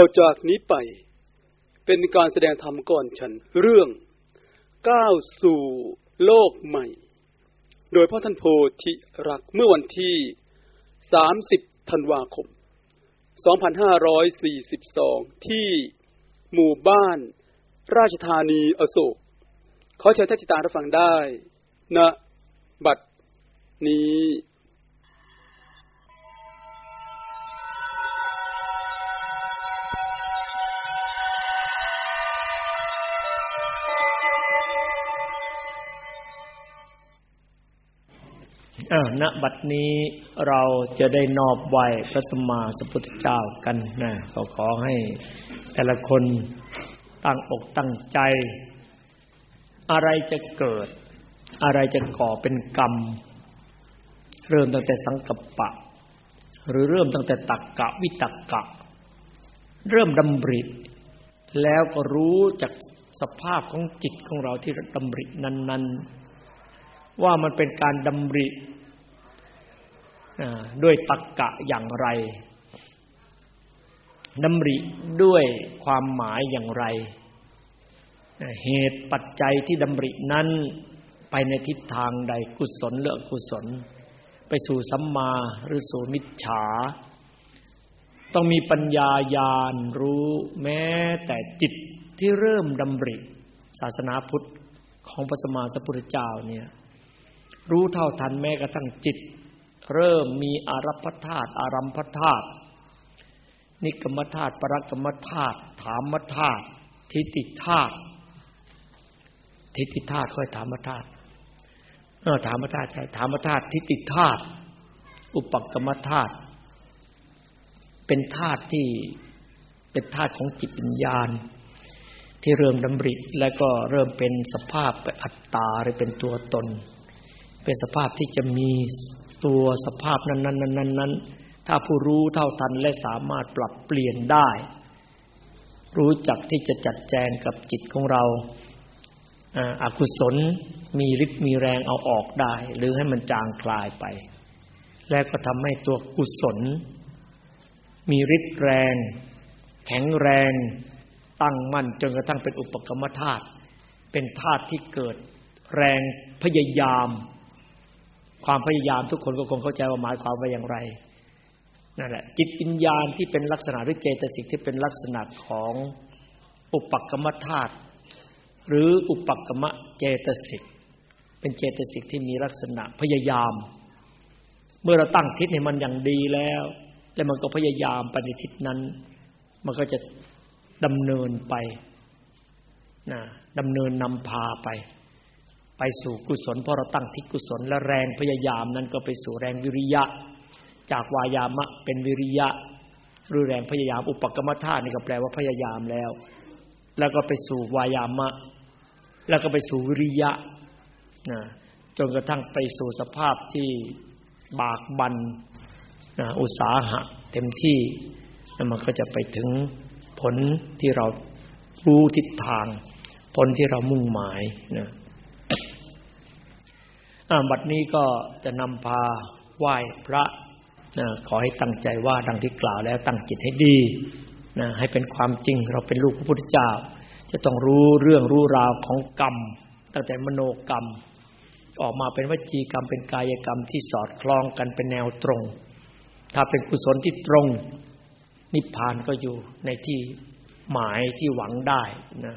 ต่อจากนี้ไปเป็นการแสดงธรรมก่อนฉัน เรื่องก้าวสู่โลกใหม่ โดยพ่อท่านโพธิรักเมื่อวันที่ 30 ธันวาคม 2542 ที่หมู่บ้าน ราชธานีอโศกขอเชิญท่านติตารับฟังได้ณนะบัดนี้ ณบัดนี้เราจะได้นอบไหวพระสมมาสัพพุทธเจ้ากันนะก็ขอให้แต่ละคนตั้งอกตั้งใจ อะไรจะเกิด อะไรจะก่อเป็นกรรม เริ่มตั้งแต่สังกัปปะ หรือเริ่มตั้งแต่ตักกะวิตักกะ เริ่มดำริ แล้วก็รู้จากสภาพของจิตของเราที่ดำรินั้น ๆว่ามันเป็นการดำริ ด้วยตักกะอย่างไรดำริด้วยความหมายอย่างไร เหตุปัจจัยที่ดำรินั้นไปในทิศทางใดกุศลหรืออกุศล ไปสู่สัมมาหรือสู่มิจฉา ต้องมีปัญญาญาณรู้แม้แต่จิตที่เริ่มดำริ ศาสนาพุทธของพระสมมาสัพพุทธเจ้าเนี่ยรู้เท่าทันแม้กระทั่งจิต เริ่มมีอารัพธาตุอารัมพธาตุนิกรรมธาตุปรกรรมธาตุถามธาตุทิฏฐิธาตุทิฏฐิธาตุค่อยถามธาตุเออถามธาตุใช่ถามธาตุทิฏฐิธาตุอุปกรรมธาตุเป็นธาตุที่เป็นธาตุของจิตวิญญาณ ที่เริ่มดำริและก็เริ่มเป็นสภาพเป็นอัตตาหรือเป็นตัวตน เป็นสภาพที่จะมี ตัวสภาพนั้นๆนั้นๆถ้าผู้รู้เท่าทันและสามารถปรับเปลี่ยนได้ รู้จักที่จะจัดแจงกับจิตของเราอากุศลมีฤทธิ์มีแรงเอาออกได้ หรือให้มันจางคลายไป แล้วก็ทำให้ตัวกุศล มีฤทธิ์แรง แข็งแรง ตั้งมั่นจนกระทั่งเป็นอุปกรรมธาตุเป็นธาตุที่เกิดแรงพยายาม ความพยายามทุกคนก็คงเข้าใจว่าหมายความว่าอย่างไรนั่นแหละจิตวิญญาณที่เป็นลักษณะหรือเจตสิกที่เป็นลักษณะของอุปกรรมธาตุหรืออุปกรรมเจตสิกเป็นเจตสิกที่มีลักษณะพยายาม เมื่อเราตั้งทิศให้มันอย่างดีแล้ว แล้วมันก็พยายามไปในทิศนั้น มันก็จะดำเนินไปนะดำเนินนำพาไป ไปสู่กุศลเพราะเราตั้งทิศกุศลและแรงพยายามนั้นก็ไปสู่แรงวิริยะ จากวายามะเป็นวิริยะหรือแรงพยายามอุปกรรมธาตุนี่ก็แปลว่าพยายามแล้ว แล้วก็ไปสู่วายามะ แล้วก็ไปสู่วิริยะนะจนกระทั่งไปสู่สภาพที่บากบันนะอุตสาหะ เต็มที่แล้วมันก็จะไปถึงผลที่เรารู้ทิศทาง ผลที่เรามุ่งหมายนะ บัดนี้ก็จะนำพาไหว้พระนะขอให้ตั้งใจว่าดังที่กล่าวแล้วตั้งจิตให้ดีนะให้เป็นความจริงเราเป็นลูกพระพุทธเจ้า จะต้องรู้เรื่องรู้ราวของกรรม ตั้งแต่มโนกรรม ออกมาเป็นวจีกรรมเป็นกายกรรมที่สอดคล้องกันเป็นแนวตรง ถ้าเป็นกุศลที่ตรง นิพพานก็อยู่ในที่หมายที่หวังได้นะ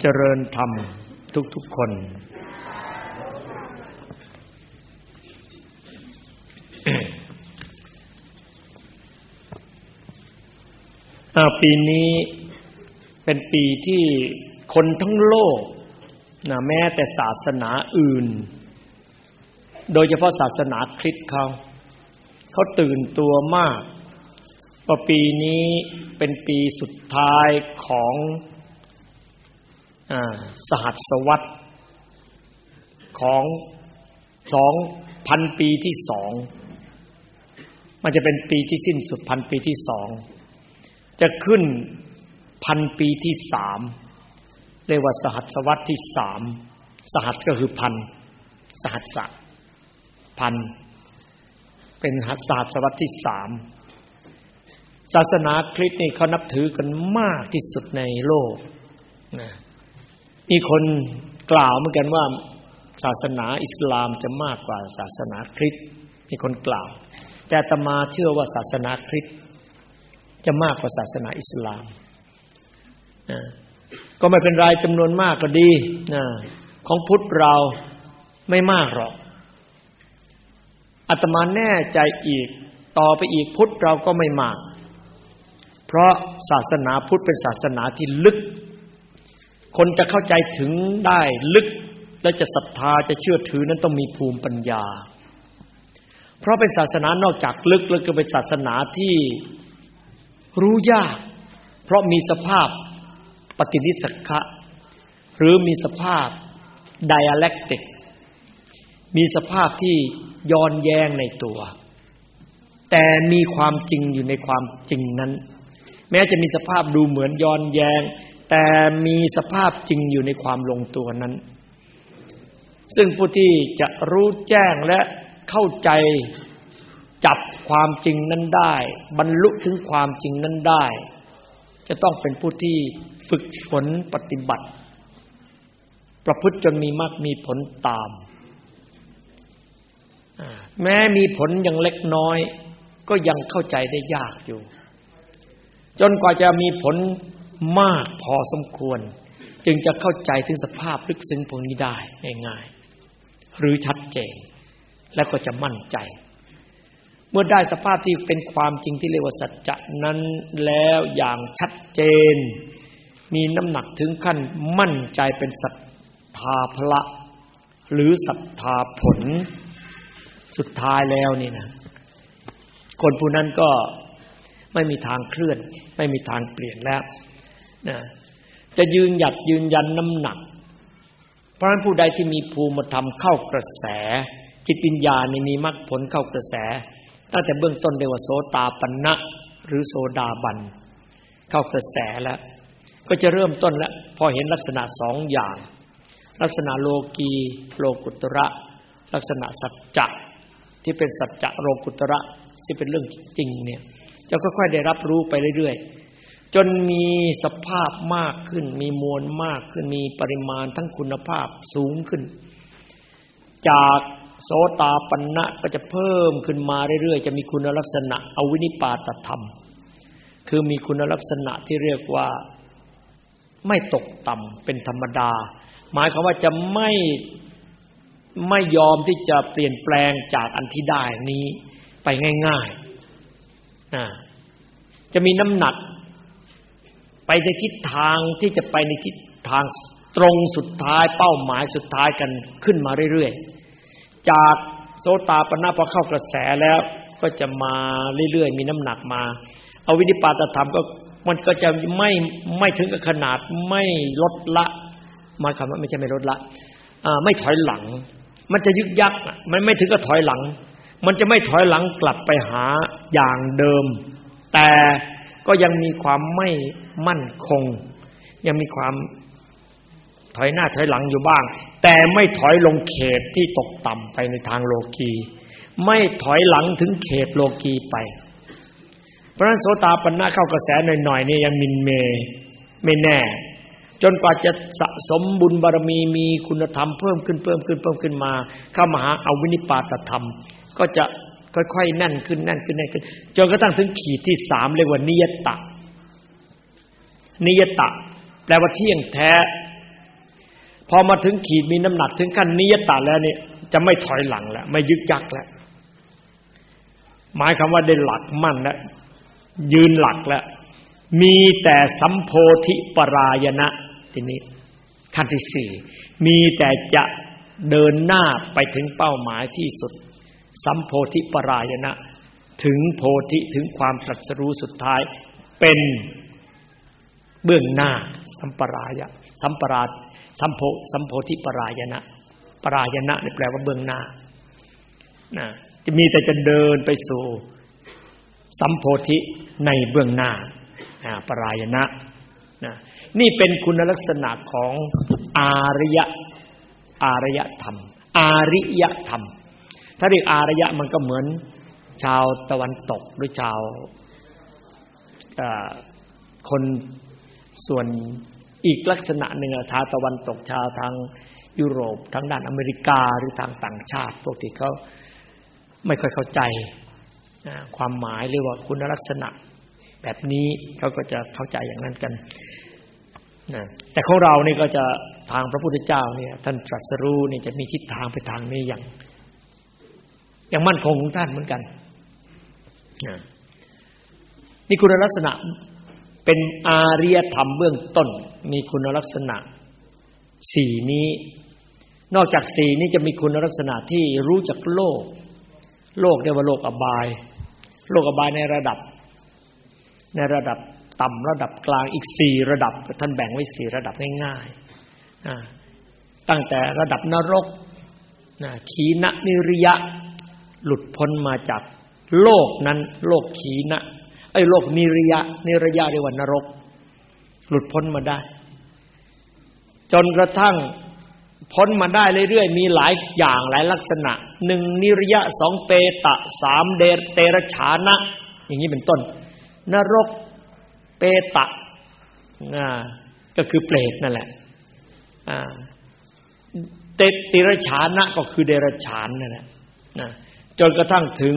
เจริญธรรมทุกๆคน ปีนี้เป็นปีที่คนทั้งโลกนะแม้แต่ศาสนาอื่น โดยเฉพาะศาสนาคริสต์เขา เขาตื่นตัวมากว่าปีนี้เป็นปีสุดท้ายของ สหัสวรรษของสองพันปีที่สอง มันจะเป็นปีที่สิ้นสุดพันปีที่สอง จะขึ้นพันปีที่สามเรียกว่าสหัสวรรษที่สามสหัสก็คือพันสหัสสะพันเป็นหัสศาสตร์สวัสด์ที่สามศาสนาคริสต์นี่เขานับถือกันมากที่สุดในโลกนะ มีคนกล่าวเหมือนกันว่าศาสนาอิสลามจะมากกว่าศาสนาคริสต์มีคนกล่าว แต่ตมาเชื่อว่าศาสนาคริสต์จะมากกว่าศาสนาอิสลามนะก็ไม่เป็นไรจำนวนมากก็ดีนะของพุทธเราไม่มากหรอกอาตมาแน่ใจอีก ต่อไปอีกพุทธเราก็ไม่มาก เพราะศาสนาพุทธเป็นศาสนาที่ลึก คนจะเข้าใจถึงได้ลึกและจะศรัทธาจะเชื่อถือนั้นต้องมีภูมิปัญญา เพราะเป็นศาสนานอกจากลึกแล้วก็เป็นศาสนาที่รู้ยาก เพราะมีสภาพปฏินิสักะหรือมีสภาพไดอะเล็กติกมีสภาพที่ย้อนแย้งในตัว แต่มีความจริงอยู่ในความจริงนั้น แม้จะมีสภาพดูเหมือนย้อนแย้ง แต่มีสภาพจริงอยู่ในความลงตัวนั้น ซึ่งผู้ที่จะรู้แจ้งและเข้าใจจับความจริงนั้นได้ บรรลุถึงความจริงนั้นได้ จะต้องเป็นผู้ที่ฝึกฝนปฏิบัติ ประพฤติจนมีมากมีผลตาม แม้มีผลยังเล็กน้อย ก็ยังเข้าใจได้ยากอยู่ จนกว่าจะมีผล มากพอสมควร จึงจะเข้าใจถึงสภาพลึกซึ้งพวกนี้ได้ง่ายๆหรือชัดเจน และก็จะมั่นใจ เมื่อได้สภาพที่เป็นความจริงที่เรียกว่าสัจจะนั้นแล้วอย่างชัดเจน มีน้ำหนักถึงขั้นมั่นใจเป็นศรัทธาพละ หรือศรัทธาผล สุดท้ายแล้วนี่นะคนผู้นั้นก็ไม่มีทางเคลื่อน ไม่มีทางเปลี่ยนแล้ว นะจะยืนหยัดยืนยันน้ำหนัก เพราะฉะนั้นผู้ใดที่มีภูมิธรรมเข้ากระแส จิตปัญญานี่มีมรรคผลเข้ากระแสตั้งแต่เบื้องต้นเรียกว่าโสตาปันนะหรือโสดาบัน เข้ากระแสแล้ว ก็จะเริ่มต้นแล้วพอเห็นลักษณะสองอย่าง ลักษณะโลกีโลกุตระ ลักษณะสัจจะที่เป็นสัจจะโลกุตระที่เป็นเรื่องจริงเนี่ยจะค่อยๆได้รับรู้ไปเรื่อยๆ จนมีสภาพมากขึ้น มีมวลมากขึ้น มีปริมาณทั้งคุณภาพสูงขึ้น จากโสตาปัญนะก็จะเพิ่มขึ้นมาเรื่อยๆ จะมีคุณลักษณะอวินิปาตธรรม คือมีคุณลักษณะที่เรียกว่าไม่ตกต่ำเป็นธรรมดา หมายความว่าจะไม่ไม่ยอมที่จะเปลี่ยนแปลงจากอันที่ได้นี้ไปง่ายๆจะมีน้ำหนัก ไปในทิศทางที่จะไปในทิศทางตรงสุดท้าย เป้าหมายสุดท้ายกันขึ้นมาเรื่อยๆ จากโสตาปนะพอเข้ากระแสแล้วก็จะมาเรื่อยๆ มีน้ำหนักมาเอาวินิปาตธรรมก็มันก็จะไม่ไม่ถึงกับขนาดไม่ลดละหมายความว่าไม่ใช่ไม่ลดละไม่ถอยหลัง มันจะยึกยักมันไม่ถึงกับถอยหลัง มันจะไม่ถอยหลังกลับไปหาอย่างเดิม แต่ ก็ยังมีความไม่มั่นคง ยังมีความถอยหน้าถอยหลังอยู่บ้าง แต่ไม่ถอยลงเขตที่ตกต่ำไปในทางโลกี ไม่ถอยหลังถึงเขตโลกีไป เพราะนั้นโสตาปัญนาเข้ากระแสหน่อยๆนี่ยังมินเมไม่แน่ จนกว่าจะสะสมบุญบารมีมีคุณธรรมเพิ่มขึ้นเพิ่มขึ้นเพิ่มขึ้นมา เข้ามาหาอาวินิปาตธรรม ก็จะ ค่อยๆแน่นขึ้นแน่นขึ้นแน่นขึ้นจนกระทั่งถึงขีดที่สามเรียกว่านิยตะ นิยตะแปลว่าเที่ยงแท้ พอมาถึงขีดมีน้ำหนักถึงขั้นนิยตะแล้วเนี่ยจะไม่ถอยหลังแล้วไม่ยึกยักแล้วหมายคำว่าได้หลักมั่นแล้วยืนหลักแล้วมีแต่สัมโพธิปรายณะทีนี้ขั้นที่สี่มีแต่จะเดินหน้าไปถึงเป้าหมายที่สุด สัมโพธิปรายณะถึงโพธิถึงความตรัสรู้สุดท้าย เป็นเบื้องหน้าสัมปรายะสัมปราสัมโพสัมโพธิปรายณะปรายณะนี่แปลว่าเบื้องหน้านะจะมีแต่จะเดินไปสู่ สัมโพธิในเบื้องหน้าปรายณะนะนี่เป็นคุณลักษณะของอาริยะอารยธรรม อาริยธรรม ถ้าเรียกอารยะมันก็เหมือนชาวตะวันตกหรือชาวคนส่วนอีกลักษณะหนึ่งชาวตะวันตกชาวทางยุโรปทางด้านอเมริกาหรือทางต่างชาติ พวกที่เขาไม่ค่อยเข้าใจความหมายหรือว่าคุณลักษณะแบบนี้เขาก็จะเข้าใจอย่างนั้นกันนะแต่ของเรานี่ก็จะทางพระพุทธเจ้าเนี่ยท่านตรัสรู้นี่จะมีทิศทางไปทางนี้อย่าง อย่างมั่นคงของท่านเหมือนกันนะนี่คุณลักษณะเป็นอาริยธรรมเบื้องต้น มีคุณลักษณะสี่นี้ นอกจากสี่นี้จะมีคุณลักษณะที่รู้จักโลก โลกเรียกว่าโลกอบาย โลกอบายในระดับ ในระดับต่ำระดับกลางอีกสี่ระดับ ท่านแบ่งไว้สี่ระดับง่ายๆตั้งแต่ระดับนรกขีณนิริยะ หลุดพ้นมาจากโลกนั้น โลกขีณไอ้โลกนิริยะนิริยะเรียกว่านรก หลุดพ้นมาได้ จนกระทั่งพ้นมาได้เรื่อยๆมีหลายอย่างหลายลักษณะหนึ่งนิริยะสองเปตะสามเดเตระชานะ อย่างนี้เป็นต้น นรกเปตะก็คือเปรตนั่นแหละเตติรชานะก็คือเดรฉานนั่นแหละ จนกระทั่งถึง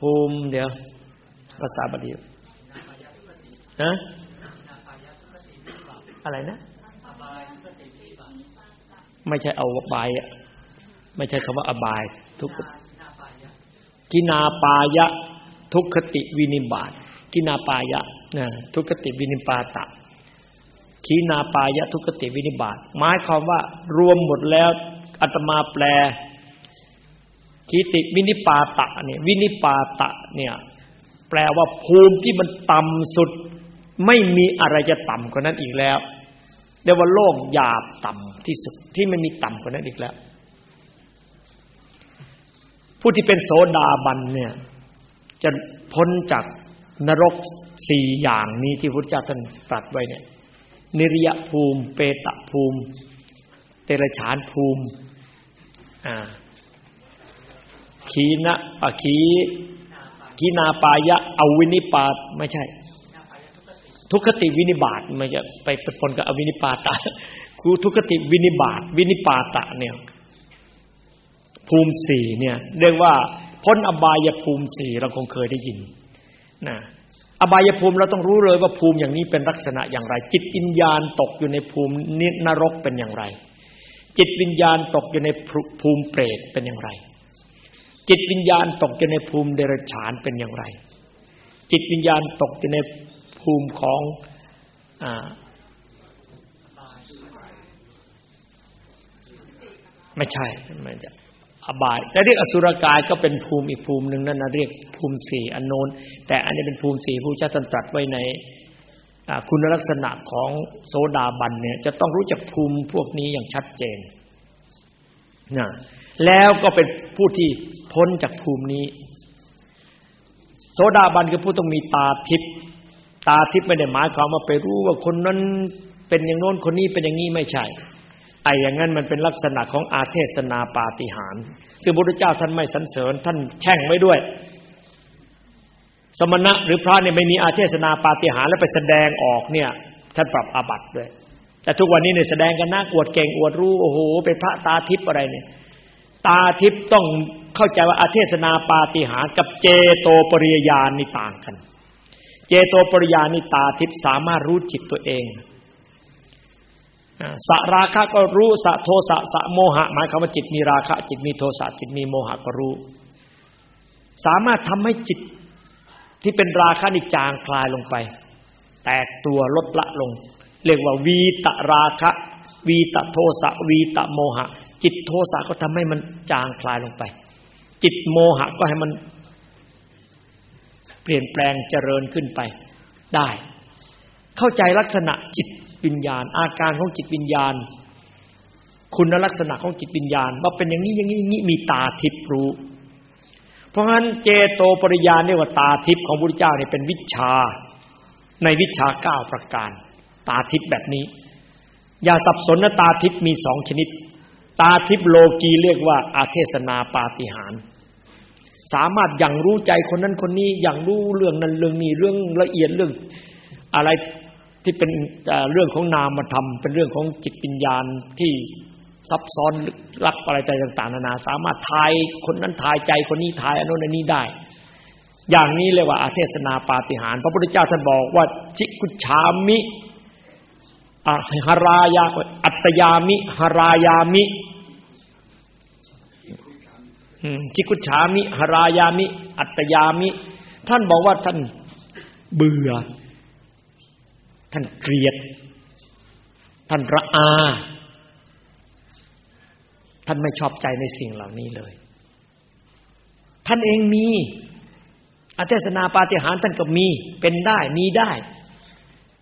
ภูมิเดี๋ยวภาษาบาลีนะอะไรนะ ไม่ใช่เอาบายไม่ใช่คำว่าอบาย ทุกกินาปายะ ทุกขติวินิบาตกินาปายะนะทุกขติวินิปาตะขีนาปายะทุกขติวินิบาตหมายความว่ารวมหมดแล้ว อาตมาแปลขีติวินิปาตะเนี่ยวินิปาตะเนี่ยแปลว่าภูมิที่มันต่ำสุด ไม่มีอะไรจะต่ำกว่านั้นอีกแล้วเรียกว่าโลกหยาบต่ำที่สุดที่ไม่มีต่ำกว่านั้นอีกแล้ว ผู้ที่เป็นโสดาบันเนี่ยจะพ้นจากนรกสี่อย่างนี้ที่พระเจ้าท่านตรัสไว้เนี่ยนิริยภูมิ เปตภูมิ เตระฉานภูมิ ขีนะปะขีขีนาปายะอวินิปาตไม่ใช่ ทุกขติวินิบาตไม่ใช่ไปปนกับอวินิปาตะคูทุกขติวินิบาตวินิปาตะเนี่ยภูมิสี่เนี่ยเรียกว่าพ้นอบายภูมิสี่เราคงเคยได้ยินนะอบายภูมิเราต้องรู้เลยว่าภูมิอย่างนี้เป็นลักษณะอย่างไร จิตวิญญาณตกอยู่ในภูมินรกเป็นอย่างไร จิตวิญญาณตกอยู่ในภูมิเปรตเป็นอย่างไร จิตวิญญาณตกอยู่ในภูมิเดรัจฉานเป็นอย่างไร จิตวิญญาณตกอยู่ในภูมิของอไม่ใช่ไม่ใช่อบายและเรียกอสุรกายก็เป็นภูมิอีกภูมิหนึ่งนั่นนะเรียกภูมิสี่อันโนนแต่อันนี้เป็นภูมิสี่ผู้เจ้าตรัสไว้ใน คุณลักษณะของโสดาบันเนี่ยจะต้องรู้จักภูมิพวกนี้อย่างชัดเจนนะแล้วก็เป็นผู้ที่พ้นจากภูมินี้ โสดาบันคือผู้ต้องมีตาทิพย์ตาทิพย์ไม่ได้หมายความว่าไปรู้ว่าคนนั้นเป็นอย่างโน้นคนนี้เป็นอย่างนี้ไม่ใช่ไอ้อย่างนั้นมันเป็นลักษณะของอาเทศนาปาฏิหารซึ่งพระพุทธเจ้าท่านไม่สรรเสริญท่านแช่งไว้ด้วย สมณะหรือพระเนี่ยไม่มีอาเทศนาปาฏิหาริย์แล้วไปแสดงออกเนี่ยท่านปรับอาบัติด้วย แต่ทุกวันนี้เนี่ยแสดงกันนะอวดเก่งอวดรู้โอ้โหเป็นพระตาทิพย์อะไรเนี่ยตาทิพย์ต้องเข้าใจว่าอาเทศนาปาฏิหาริย์กับเจโตปริยญาณนี่ต่างกัน เจโตปริยานี่ตาทิพย์สามารถรู้จิตตัวเองสราคะก็รู้สะโทสะสะโมหะ หมายความว่าจิตมีราคะ จิตมีโทสะจิตมีโมหะก็รู้ สามารถทำให้จิต ที่เป็นราคะนิจางคลายลงไป แตกตัวลดละลง เรียกว่าวีตราคะ วีตโทสะวีตโมหะ จิตโทสะก็ทำให้มันจางคลายลงไป จิตโมหะก็ให้มัน เปลี่ยนแปลงเจริญขึ้นไป ได้ เข้าใจลักษณะจิตวิญญาณ อาการของจิตวิญญาณ คุณลักษณะของจิตวิญญาณ ว่าเป็นอย่างนี้อย่างนี้อย่างนี้มีตาทิพย์รู้ เพราะงั้นเจโตปริยานเรียกว่าตาทิพย์ของพระพุทธเจ้าเนี่ยเป็นวิชาในวิชาเก้าประการ ตาทิพย์แบบนี้ อย่าสับสนนะตาทิพย์มีสองชนิด ตาทิพย์โลกีเรียกว่าอาเทศนาปาฏิหาริย์สามารถอย่างรู้ใจคนนั้นคนนี้อย่างรู้เรื่องนั้นเรื่องนี้เรื่องละเอียดเรื่องอะไรที่เป็นเรื่องของนามธรรมเป็นเรื่องของจิตวิญญาที่ ซับซ้อนลึกลับอะไรต่างๆนานาสามารถทายคนนั้นทายใจคนนี้ทายอนุนันนี้ได้ อย่างนี้เรียกว่าอาเทศนาปาฏิหาริย์พระพุทธเจ้าท่านบอกว่า จิกุชามิหรายาอัตยามิหรายามิจิกุชามิหรายามิ อัตยามิ ท่านบอกว่าท่านเบื่อ ท่านเกลียด ท่านระอา ท่านไม่ชอบใจในสิ่งเหล่านี้เลย ท่านเองมีอาเทศนาปาฏิหาริย์ท่านก็มี เป็นได้มีได้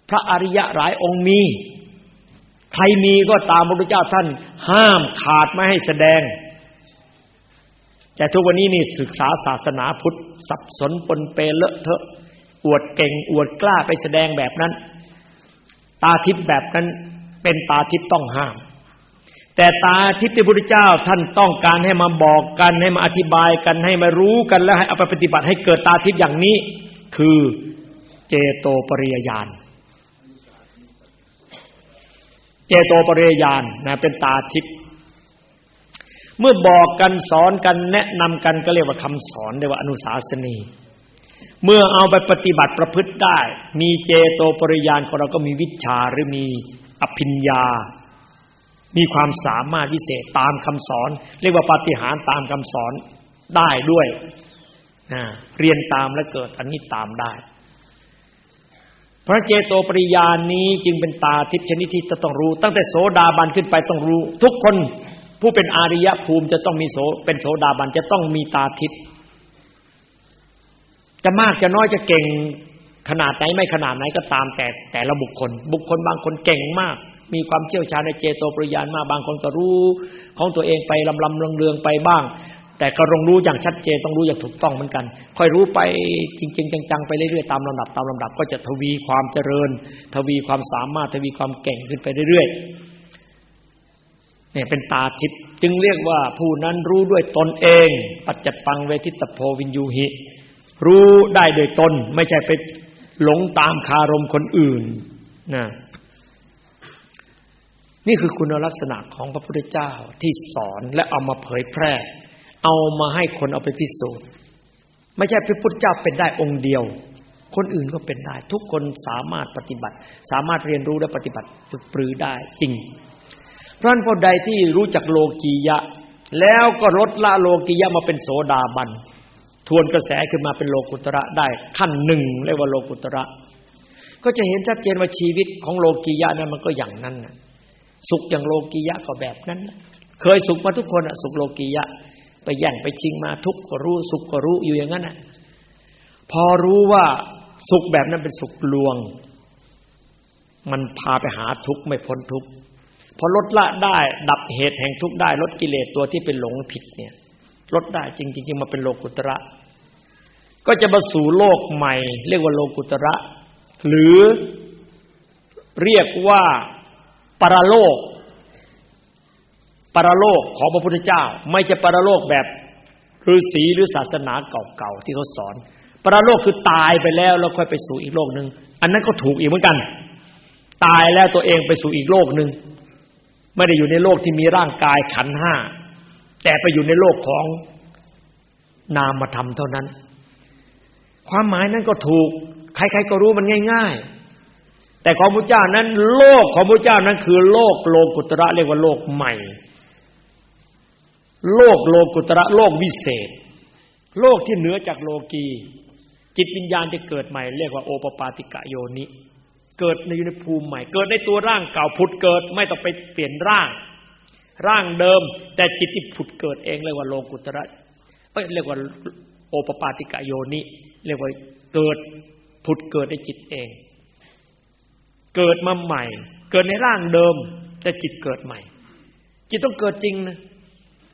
พระอริยะหลายองค์มี ใครมีก็ตามพระพุทธเจ้าท่าน ห้ามขาดไม่ให้แสดง แต่ทุกวันนี้นี่ศึกษาศาสนาพุทธ สับสนปนเปเลอะเทอะ อวดเก่ง อวดกล้าไปแสดงแบบนั้น ตาทิพย์แบบนั้นเป็นตาทิพย์ต้องห้าม แต่ตาทิพย์ที่พระพุทธเจ้าท่านต้องการให้มาบอกกันให้มาอธิบายกันให้มารู้กันแล้วให้เอาไปปฏิบัติให้เกิดตาทิพย์อย่างนี้ คือเจโตปริยญาณเจโตปริยญาณนะเป็นตาทิพย์เมื่อบอกกันสอนกันแนะนำกันก็เรียกว่าคำสอนเรียกว่าอนุสาสนี เมื่อเอาไปปฏิบัติประพฤติได้ มีเจโตปริยานของเราก็มีวิชาหรือมีอภิญญา มีความสามารถวิเศษตามคำสอน เรียกว่าปฏิหารตามคำสอนได้ด้วยเรียนตามและเกิดอันนี้ตามได้ พระเจโตปริยานนี้จึงเป็นตาทิพย์ชนิดที่จะต้องรู้ ตั้งแต่โสดาบันขึ้นไปต้องรู้ ทุกคนผู้เป็นอาริยภูมิจะต้องมีโสเป็นโสดาบันจะต้องมีตาทิพย์จะมากจะน้อยจะเก่งขนาดไหนไม่ขนาดไหนก็ตามแต่แต่ละบุคคล บุคคลบางคนเก่งมาก มีความเชี่ยวชาญในเจโตปริยานมากบางคนก็รู้ของตัวเองไปลำลำเลืองๆไปบ้าง แต่ก็รงรู้อย่างชัดเจนต้องรู้อย่างถูกต้องเหมือนกัน ค่อยรู้ไปจริง ๆ จังๆไปเรื่อยๆตามลำดับตามลำดับ ก็จะทวีความเจริญ ทวีความสามารถทวีความเก่งขึ้นไปเรื่อยๆเนี่ยเป็นตาทิพย์จึงเรียกว่าผู้นั้นรู้ด้วยตนเอง ปัจจปังเวทิตโพวินยูหิ รู้ได้โดยตนไม่ใช่ไปหลงตามคารมคนอื่นนะ นี่คือคุณลักษณะของพระพุทธเจ้าที่สอนและเอามาเผยแพร่ เอามาให้คนเอาไปพิสูจน์ ไม่ใช่พระพุทธเจ้าเป็นได้องค์เดียว คนอื่นก็เป็นได้ ทุกคนสามารถปฏิบัติ สามารถเรียนรู้และปฏิบัติฝึกปรือได้จริงพราะนั้นผู้ใดที่รู้จักโลกียะ แล้วก็ลดละโลกียะมาเป็นโสดาบันทวนกระแสขึ้นมาเป็นโลกุตระได้ขั้นหนึ่งเรียกว่าโลกุตระ ก็จะเห็นชัดเจนว่าชีวิตของโลกียะนั้นมันก็อย่างนั้น สุขอย่างโลกียะก็แบบนั้น เคยสุขมาทุกคนอะสุขโลกียะ ไปแย่งไปชิงมาทุกข์ก็รู้ สุขก็รู้อยู่อย่างนั้นอะพอรู้ว่าสุขแบบนั้นเป็นสุขลวง มันพาไปหาทุกข์ไม่พ้นทุกข์พอลดละได้ ดับเหตุแห่งทุกข์ได้ลดกิเลสตัวที่เป็นหลงผิดเนี่ย ลดได้จริงจริงมาเป็นโลกุตระ ก็จะมาสู่โลกใหม่ เรียกว่าโลกุตระ หรือเรียกว่า ปรโลก ปรโลกของพระพุทธเจ้า ไม่ใช่ปรโลกแบบฤาษีหรือศาสนาเก่าๆที่เขาสอน ปรโลกคือตายไปแล้วแล้วค่อยไปสู่อีกโลกหนึ่งอันนั้นก็ถูกอีกเหมือนกัน ตายแล้วตัวเองไปสู่อีกโลกหนึ่งไม่ได้อยู่ในโลกที่มีร่างกายขันห้าแต่ไปอยู่ในโลกของนามธรรมเท่านั้น ความหมายนั้นก็ถูก ใครๆก็รู้มันง่าย ๆ แต่ของพระเจ้านั้น โลกของพระเจ้านั้นคือโลกโลกุตระเรียกว่าโลกใหม่ โลกโลกุตระโลกวิเศษ โลกที่เหนือจากโลกี จิตวิญญาณที่เกิดใหม่ เรียกว่าโอปปาติกะโยนิ เกิดในอยู่ในภูมิใหม่ เกิดในตัวร่างเก่าผุดเกิดไม่ต้องไปเปลี่ยนร่าง ร่างเดิม แต่จิตที่ผุดเกิดเองเลยกว่าโลกุตระไปอ้ยเรียกว่าโอปปาติกะโยนิ เรียกว่าเกิดผุดเกิดในจิตเอง เกิดมาใหม่ เกิดในร่างเดิม แต่จิตเกิดใหม่ จิตต้องเกิดจริงนะ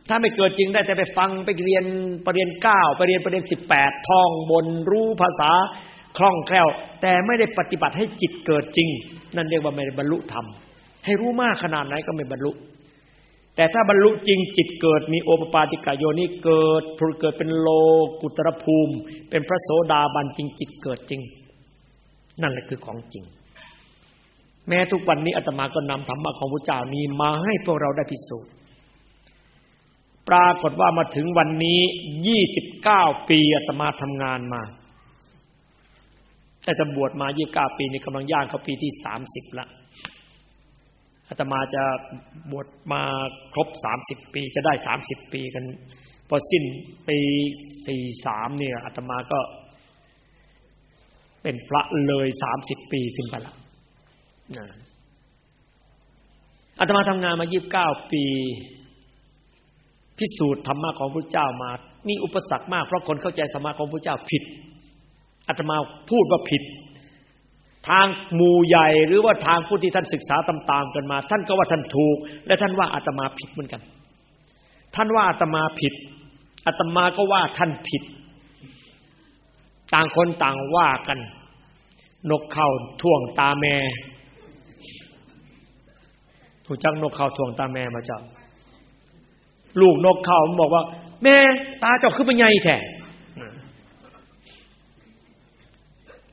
ถ้าไม่เกิดจริงได้แต่ไปฟังไปเรียนประเรียนเก้าไปเรียนประเรียนสิบแปดท่องบนรู้ภาษาคล่องแคล่ว แต่ไม่ได้ปฏิบัติให้จิตเกิดจริง นั่นเรียกว่าไม่ได้บรรลุธรรมให้รู้มากขนาดไหนก็ไม่บรรลุ แต่ถ้าบรรลุจริงจิตเกิดมีโอปปาติกายโยนี่เกิดพเกิดเป็นโลกุตรภูมิ เป็นพระโสดาบันจริงจิตเกิดจริง นั่นแหละคือของจริง แม้ทุกวันนี้อาตมาก็นำธรรมะของพระเจ้านี้มาให้พวกเราได้พิสูจน์ ปรากฏว่ามาถึงวันนี้ยี่สิบเก้าปีอาตมาทำงานมา แต่จะบวชมายี่บเก้าปีนี้กำลังย่างเข้าปีที่สามสิบละอาตมาจะบวชมาครบสามสิบปีจะได้สามสิบปีกัน พอสิ้นปีสี่สามเนี่ยอาตมาก็ เป็นพระเลยสามสิบปีขึ้นไปละ อาตมาทำงานมายี่บเก้าปี พิสูจน์ธรรมะของพระเจ้ามา มีอุปสรรคมากเพราะคนเข้าใจธรรมะของพระเจ้าผิดอาตมาพูดว่าผิด ทางมูใหญ่หรือว่าทางผู้ที่ท่านศึกษาตามๆกันมา ท่านก็ว่าท่านถูก และท่านว่าอาตมาผิดเหมือนกัน ท่านว่าอาตมาผิดอาตมาก็ว่าท่านผิด ต่างคนต่างว่ากัน นกเข้าท่วงตาแม่ ถูกจังนกเขาทวงตาแม่มาจ้าลูกนกเขาบอกว่า แม่ ตาเจ้าขึ้นเป็นไงแท้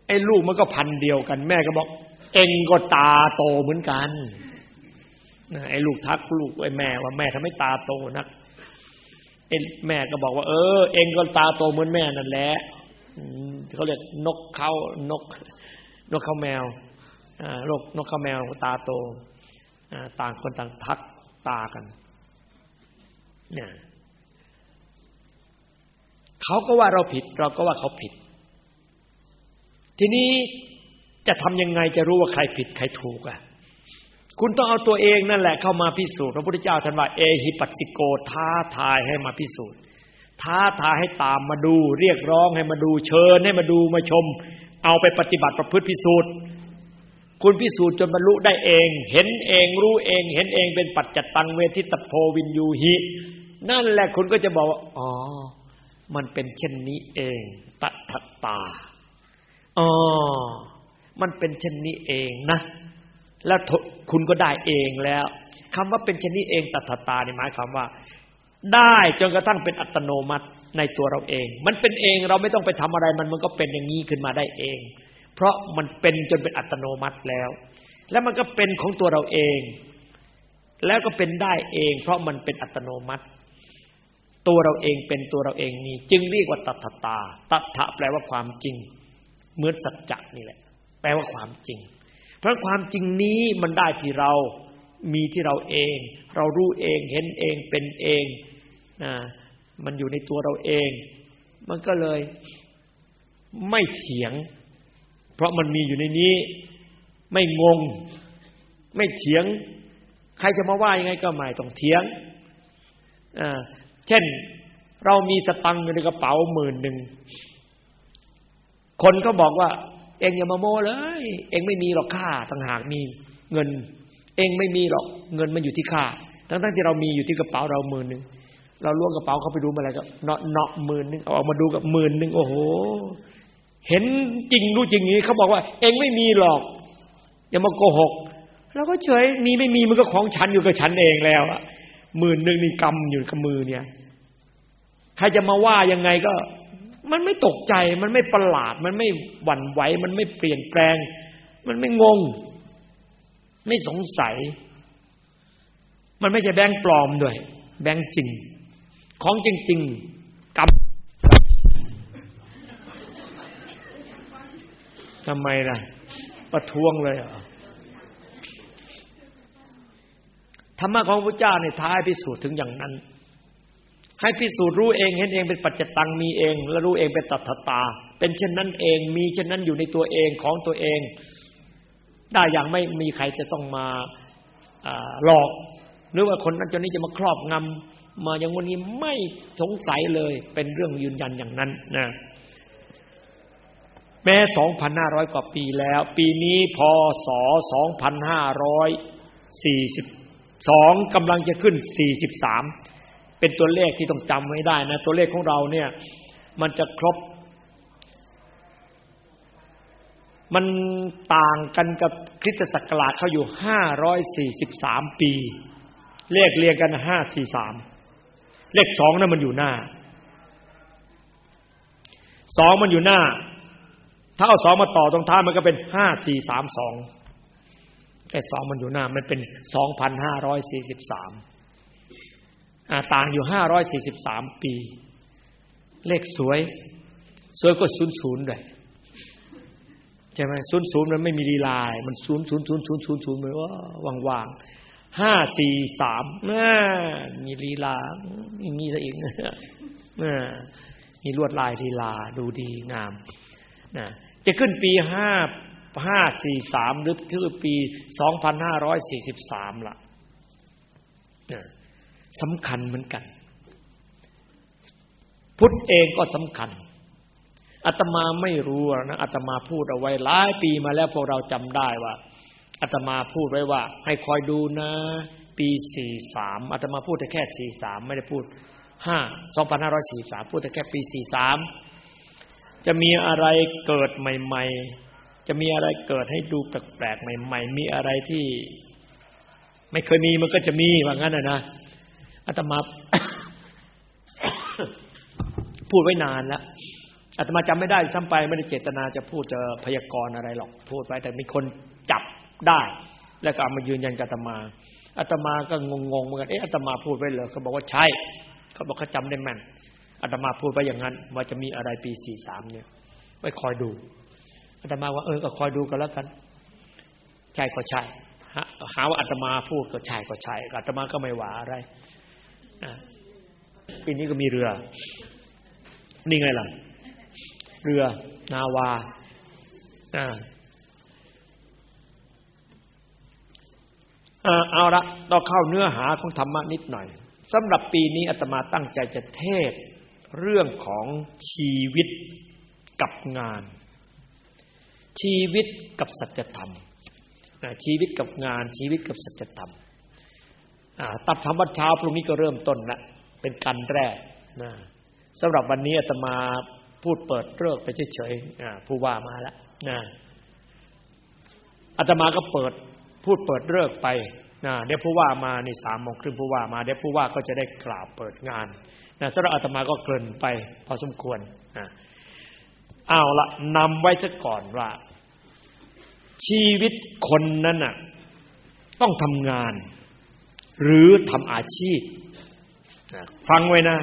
ไอ้ลูกมันก็พันเดียวกัน แม่ก็บอก เองก็ตาโตเหมือนกันไอ้ลูกทักลูกไอ้แม่ว่าแม่ทำให้ตาโตนักไอ้แม่ก็บอกว่า เออ เองก็ตาโตเหมือนแม่นั่นแหละเขาเรียกนกเขานก นกเขาแมวโรคนกเขาแมวตาโต ต่างคนต่างทักตากันเนี่ยเขาก็ว่าเราผิด เราก็ว่าเขาผิด ทีนี้จะทำยังไงจะรู้ว่าใครผิดใครถูกอะคุณต้องเอาตัวเองนั่นแหละเข้ามาพิสูจน์พระพุทธเจ้าท่านว่าเอหิปัสสิโกท้าทายให้มาพิสูจน์ ท้าทายให้ตามมาดู เรียกร้องให้มาดูเชิญให้มาดูมาชม เอาไปปฏิบัติประพฤติพิสูจน์ คุณพิสูจน์จนบรรลุได้เอง เห็นเองรู้เอง เห็นเองเป็นปัจจตังเวทิตโพวินยูหินั่นแหละคุณก็จะบอกว่าอ๋อ มันเป็นเช่นนี้เอง ตัทตาอ๋อมันเป็นเช่นนี้เองนะ แล้วคุณก็ได้เองแล้วคำว่าเป็นเช่นนี้เองตัทตานี่หมายความว่า ได้จนกระทั่งเป็นอัตโนมัติในตัวเราเอง มันเป็นเองเราไม่ต้องไปทำอะไรมันมันก็เป็นอย่างนี้ขึ้นมาได้เอง เพราะมันเป็นจนเป็นอัตโนมัติแล้ว แล้วมันก็เป็นของตัวเราเอง แล้วก็เป็นได้เอง เพราะมันเป็นอัตโนมัติ ตัวเราเองเป็นตัวเราเองมีจึงเรียกว่าตัทตา ตัทะแปลว่าความจริง เหมือนสัจจะนี่แหละ แปลว่าความจริง เพราะความจริงนี้มันได้ที่เรามีที่เราเอง เรารู้เองเห็นเองเป็นเองนะมันอยู่ในตัวเราเอง มันก็เลยไม่เถียง เพราะมันมีอยู่ในนี้ ไม่งง ไม่เถียง ใครจะมาว่ายังไงก็ไม่ต้องเถียงเช่น เรามีสตังค์อยู่ในกระเป๋าหมื่นหนึ่งคนก็บอกว่า เองอย่ามาโม้เลย เองไม่มีหรอกค่าต่างหากมีเงิน เองไม่มีหรอกเงินมันอยู่ที่ค่า ทั้งทั้งที่เรามีอยู่ที่กระเป๋าเราหมื่นหนึ่งเราล้วงกระเป๋าเขาไปดูมาอะไรก็เนาะเนาะหมื่นหนึ่งเอาออกมาดูกับหมื่นหนึ่งโอ้โห เห็นจริงรู้จริงนี้เขาบอกว่า เองไม่มีหรอก อย่ามาโกหกเราก็เฉยมีไม่มีมันก็ของฉันอยู่กับฉันเองแล้วอะหมื่นหนึ่งนี่กำอยู่กับมือเนี่ย ใครจะมาว่ายังไงก็ มันไม่ตกใจ มันไม่ประหลาด มันไม่หวั่นไหว มันไม่เปลี่ยนแปลง มันไม่งง ไม่สงสัย มันไม่ใช่แบงค์ปลอมด้วย แบงค์จริง ของจริงๆกำ ทำไมล่ะ ประท้วงเลยเหรอธรรมะของพระเจ้าเนี่ยท้ายพิสูจน์ถึงอย่างนั้น ให้พิสูจน์รู้เองเห็นเองเป็นปัจจตังมีเอง และรู้เองเป็นตัทตา เป็นเช่นนั้นเองมีเช่นนั้นอยู่ในตัวเองของตัวเอง ได้อย่างไม่มีใครจะต้องมาหลอก หรือว่าคนนั้นจนนี้จะมาครอบงำมาอย่างวันนี้ไม่สงสัยเลยเป็นเรื่องยืนยันอย่างนั้นนะ แม้ 2,500 กว่าปีแล้ว ปีนี้พศ 2,542กำลังจะขึ้น 43 เป็นตัวเลขที่ต้องจำไว้ได้นะ ตัวเลขของเราเนี่ย มันจะครบ มันต่างกันกับคริสตศักราชเขาอยู่ 543 ปี เลขเรียงกัน 543 เลขสองนั้นมันอยู่หน้าสองมันอยู่หน้า ถ้าเอาสองมาต่อตรงท้ายมันก็เป็นห้าสี่สามสองแต่สองมันอยู่หน้า มันเป็นสองพันห้าร้อยสี่สิบสามต่างอยู่ห้าร้อยสี่สิบสามปี เลขสวย สวยก็ศูนย์ศูนย์เลยใช่ไหมศูนย์ศูนย์มันไม่มีลีลาย มันศูนย์ศูนย์ศูนย์ศูนย์ศูนย์ศูนย์เลยว่าว่างๆห้าสี่สามน่มีลีลาอย่างนี้ซะอีกมีลวดลายลีลาดูดีงามนะ จะขึ้นปีห้าห้าสี่สามหรือถือปีสองพันห้าร้อยสี่สิบสามละสำคัญเหมือนกัน พุทธเองก็สำคัญอาตมาไม่รู้นะอาตมาพูดเอาไว้หลายปีมาแล้วพวกเราจำได้ว่าอาตมาพูดไว้ว่า ให้คอยดูนะ ปีสี่สามอาตมาพูดแต่แค่สี่สามไม่ได้พูดห้าสองพันห้าร้อยสี่สามพูดแต่แค่ปีสี่สาม จะมีอะไรเกิดใหม่ ๆ จะมีอะไรเกิดให้ดูแปลกๆใหม่ ๆ มีอะไรที่ ไม่เคยมีมันก็จะมีว่างั้นนะนะอาตมาพูดไว้นานแล้วอาตมาจำไม่ได้ซ้ำไปไม่ได้เจตนาจะพูดจะพยากรณ์อะไรหรอกพูดไปแต่มีคนจับได้ แล้วก็เอามายืนยันกับอาตมาอาตมาก็งงๆเหมือนกันเอ๊ะอาตมาพูดไว้เลยเขาบอกว่าใช่เขาบอกเขาจำได้แม่น อาตมาพูดไปอย่างนั้น ว่าจะมีอะไรปีสี่สามเนี่ยไว้คอยดูอาตมาว่าเออก็คอยดูกันแล้วกันใช่ก็ใช่หาว่าอาตมาพูดก็ใช่ก็ใช่อาตมาก็ไม่หวาอะไรปีนี้ก็มีเรือ นี่ไงล่ะ เรือนาวาเอาละเราเข้าเนื้อหาของธรรมะนิดหน่อยสำหรับปีนี้อาตมาตั้งใจจะเทศ เรื่องของชีวิตกับงาน ชีวิตกับสัจธรรมชีวิตกับงานชีวิตกับสัจธรรมตัดธรรมวัดเช้าพรุ่งนี้ก็เริ่มต้นละเป็นกันแรกนะสำหรับวันนี้อาตมาพูดเปิดเรื่องไปเฉยๆผู้ว่ามาแล้วนะอาตมาก็เปิดพูดเปิดเรื่องไปนะเดี๋ยวผู้ว่ามาในสามโมงครึ่งผู้ว่ามาเดี๋ยวผู้ว่าก็จะได้กล่าวเปิดงาน นะสำหรับอาตมาก็เกินไป พอสมควรนะเอาละนำไว้ซะก่อนว่า ชีวิตคนนั้นน่ะต้องทำงาน หรือทำอาชีพนะฟังไว้นะ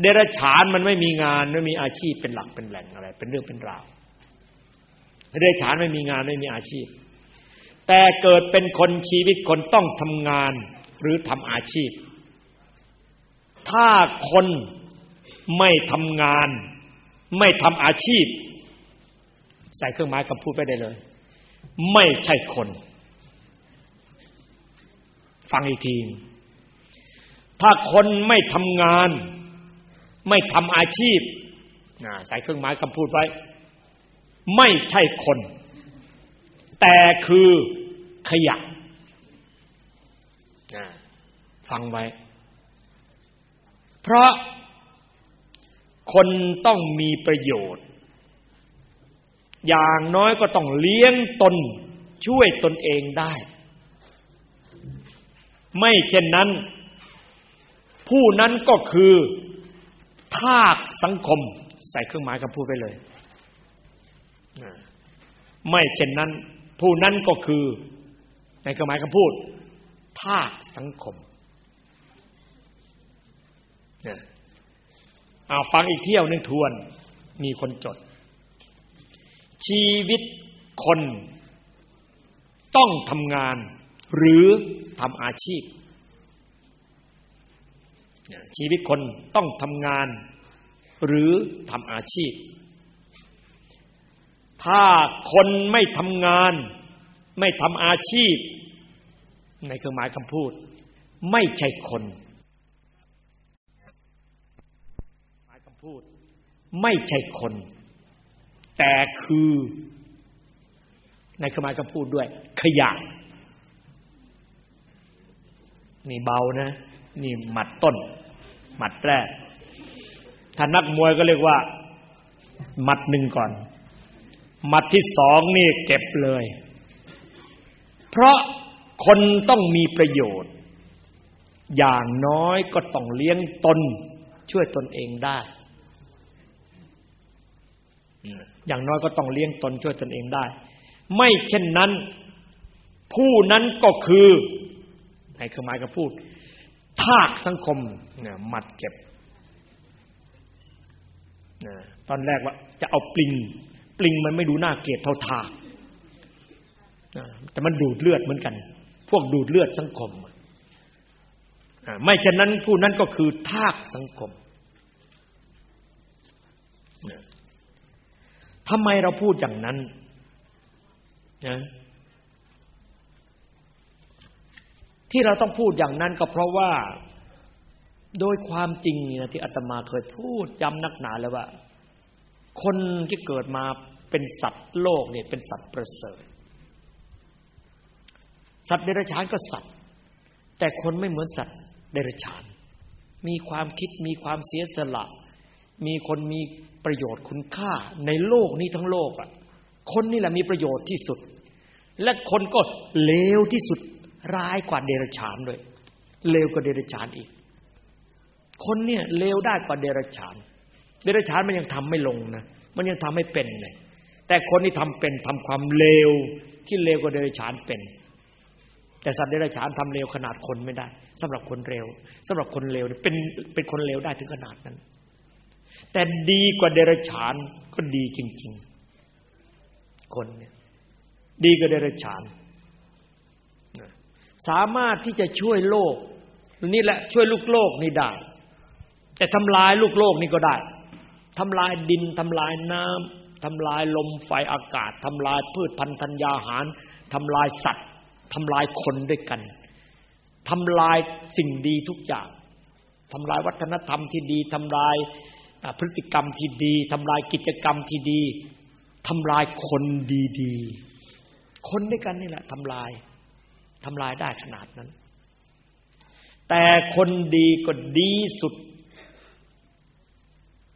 เดรัจฉานมันไม่มีงานไม่มีอาชีพเป็นหลักเป็นแหล่งอะไร เป็นเรื่องเป็นราวเดรัจฉานไม่มีงานไม่มีอาชีพ แต่เกิดเป็นคนชีวิตคนต้องทำงานหรือทำอาชีพ ถ้าคนไม่ทำงาน ไม่ทำอาชีพ ใส่เครื่องหมายคำพูดไปได้เลย ไม่ใช่คน ฟังอีกที ถ้าคนไม่ทำงาน ไม่ทำอาชีพใส่เครื่องหมายคำพูดไว้ ไม่ใช่คน แต่คือขยะฟังไว้ เพราะคนต้องมีประโยชน์ อย่างน้อยก็ต้องเลี้ยงตนช่วยตนเองได้ ไม่เช่นนั้น ผู้นั้นก็คือทากสังคม ใส่เครื่องหมายคำพูดไปเลย ไม่เช่นนั้น ผู้นั้นก็คือในเครื่องหมายคำพูดทากสังคม เอาฟังอีกเที่ยวนึงทวน มีคนจด ชีวิตคน ต้องทำงาน หรือทำอาชีพ ชีวิตคนต้องทำงาน หรือทำอาชีพ ถ้าคนไม่ทำงาน ไม่ทำอาชีพ ในเครื่องหมายคำพูด ไม่ใช่คน พูด ไม่ใช่คน แต่คือในขมายก็พูดด้วย ขยะ นี่เบานะ นี่หมัดต้น หมัดแรกถ้านักมวยก็เรียกว่า หมัดหนึ่งก่อน หมัดที่สองนี่เก็บเลย เพราะคนต้องมีประโยชน์ อย่างน้อยก็ต้องเลี้ยงตนช่วยตนเองได้ อย่างน้อยก็ต้องเลี้ยงตนช่วยตนเองได้ ไม่เช่นนั้น ผู้นั้นก็คือในเครื่องหมายก็พูด ทากสังคมเนี่ยหมัดเก็บตอนแรกว่าจะเอาปลิง ปลิงมันไม่ดูน่าเกลียดเท่าทากแต่มันดูดเลือดเหมือนกัน พวกดูดเลือดสังคมไม่เช่นนั้นผู้นั้นก็คือทากสังคม ทำไมเราพูดอย่างนั้นนะที่เราต้องพูดอย่างนั้นก็เพราะว่า โดยความจริงนะที่อาตมาเคยพูดจำนักหนาแล้วว่า คนที่เกิดมาเป็นสัตว์โลกเนี่ยเป็นสัตว์ประเสริฐ สัตว์เดรัจฉานก็สัตว์ แต่คนไม่เหมือนสัตว์เดรัจฉาน มีความคิดมีความเสียสละ มีคนมี ประโยชน์คุณค่าในโลกนี้ทั้งโลกอะ คนนี่แหละมีประโยชน์ที่สุด และคนก็เลวที่สุดร้ายกว่าเดรัจฉานด้วย เลวกว่าเดรัจฉานอีก คนเนี่ยเลวได้กว่าเดรัจฉาน เดรัจฉานมันยังทำไม่ลงนะ มันยังทำไม่เป็นเลย แต่คนที่ทำเป็นทำความเลวที่เลวกว่าเดรัจฉานเป็น แต่สัตว์เดรัจฉานทำเลวขนาดคนไม่ได้สำหรับคนเร็วสำหรับคนเลวเป็นเป็นคนเลวได้ถึงขนาดนั้น แต่ดีกว่าเดรัจฉานก็ดีจริง ๆ คนเนี่ยดีกว่าเดรัจฉาน สามารถที่จะช่วยโลก นี่แหละช่วยลูกโลกนี่ได้ แต่ทำลายลูกโลกนี่ก็ได้ทำลายดินทำลายน้ำทำลายลมไฟอากาศทำลายพืชพันธุ์ธัญญาหารทำลายสัตว์ทำลายคนด้วยกันทำลายสิ่งดีทุกอย่างทำลายวัฒนธรรมที่ดีทำลาย พฤติกรรมที่ดีทำลายกิจกรรมที่ดีทำลายคนดีๆ คนด้วยกันนี่แหละทำลายทำลายได้ขนาดนั้น แต่คนดีก็ดีสุด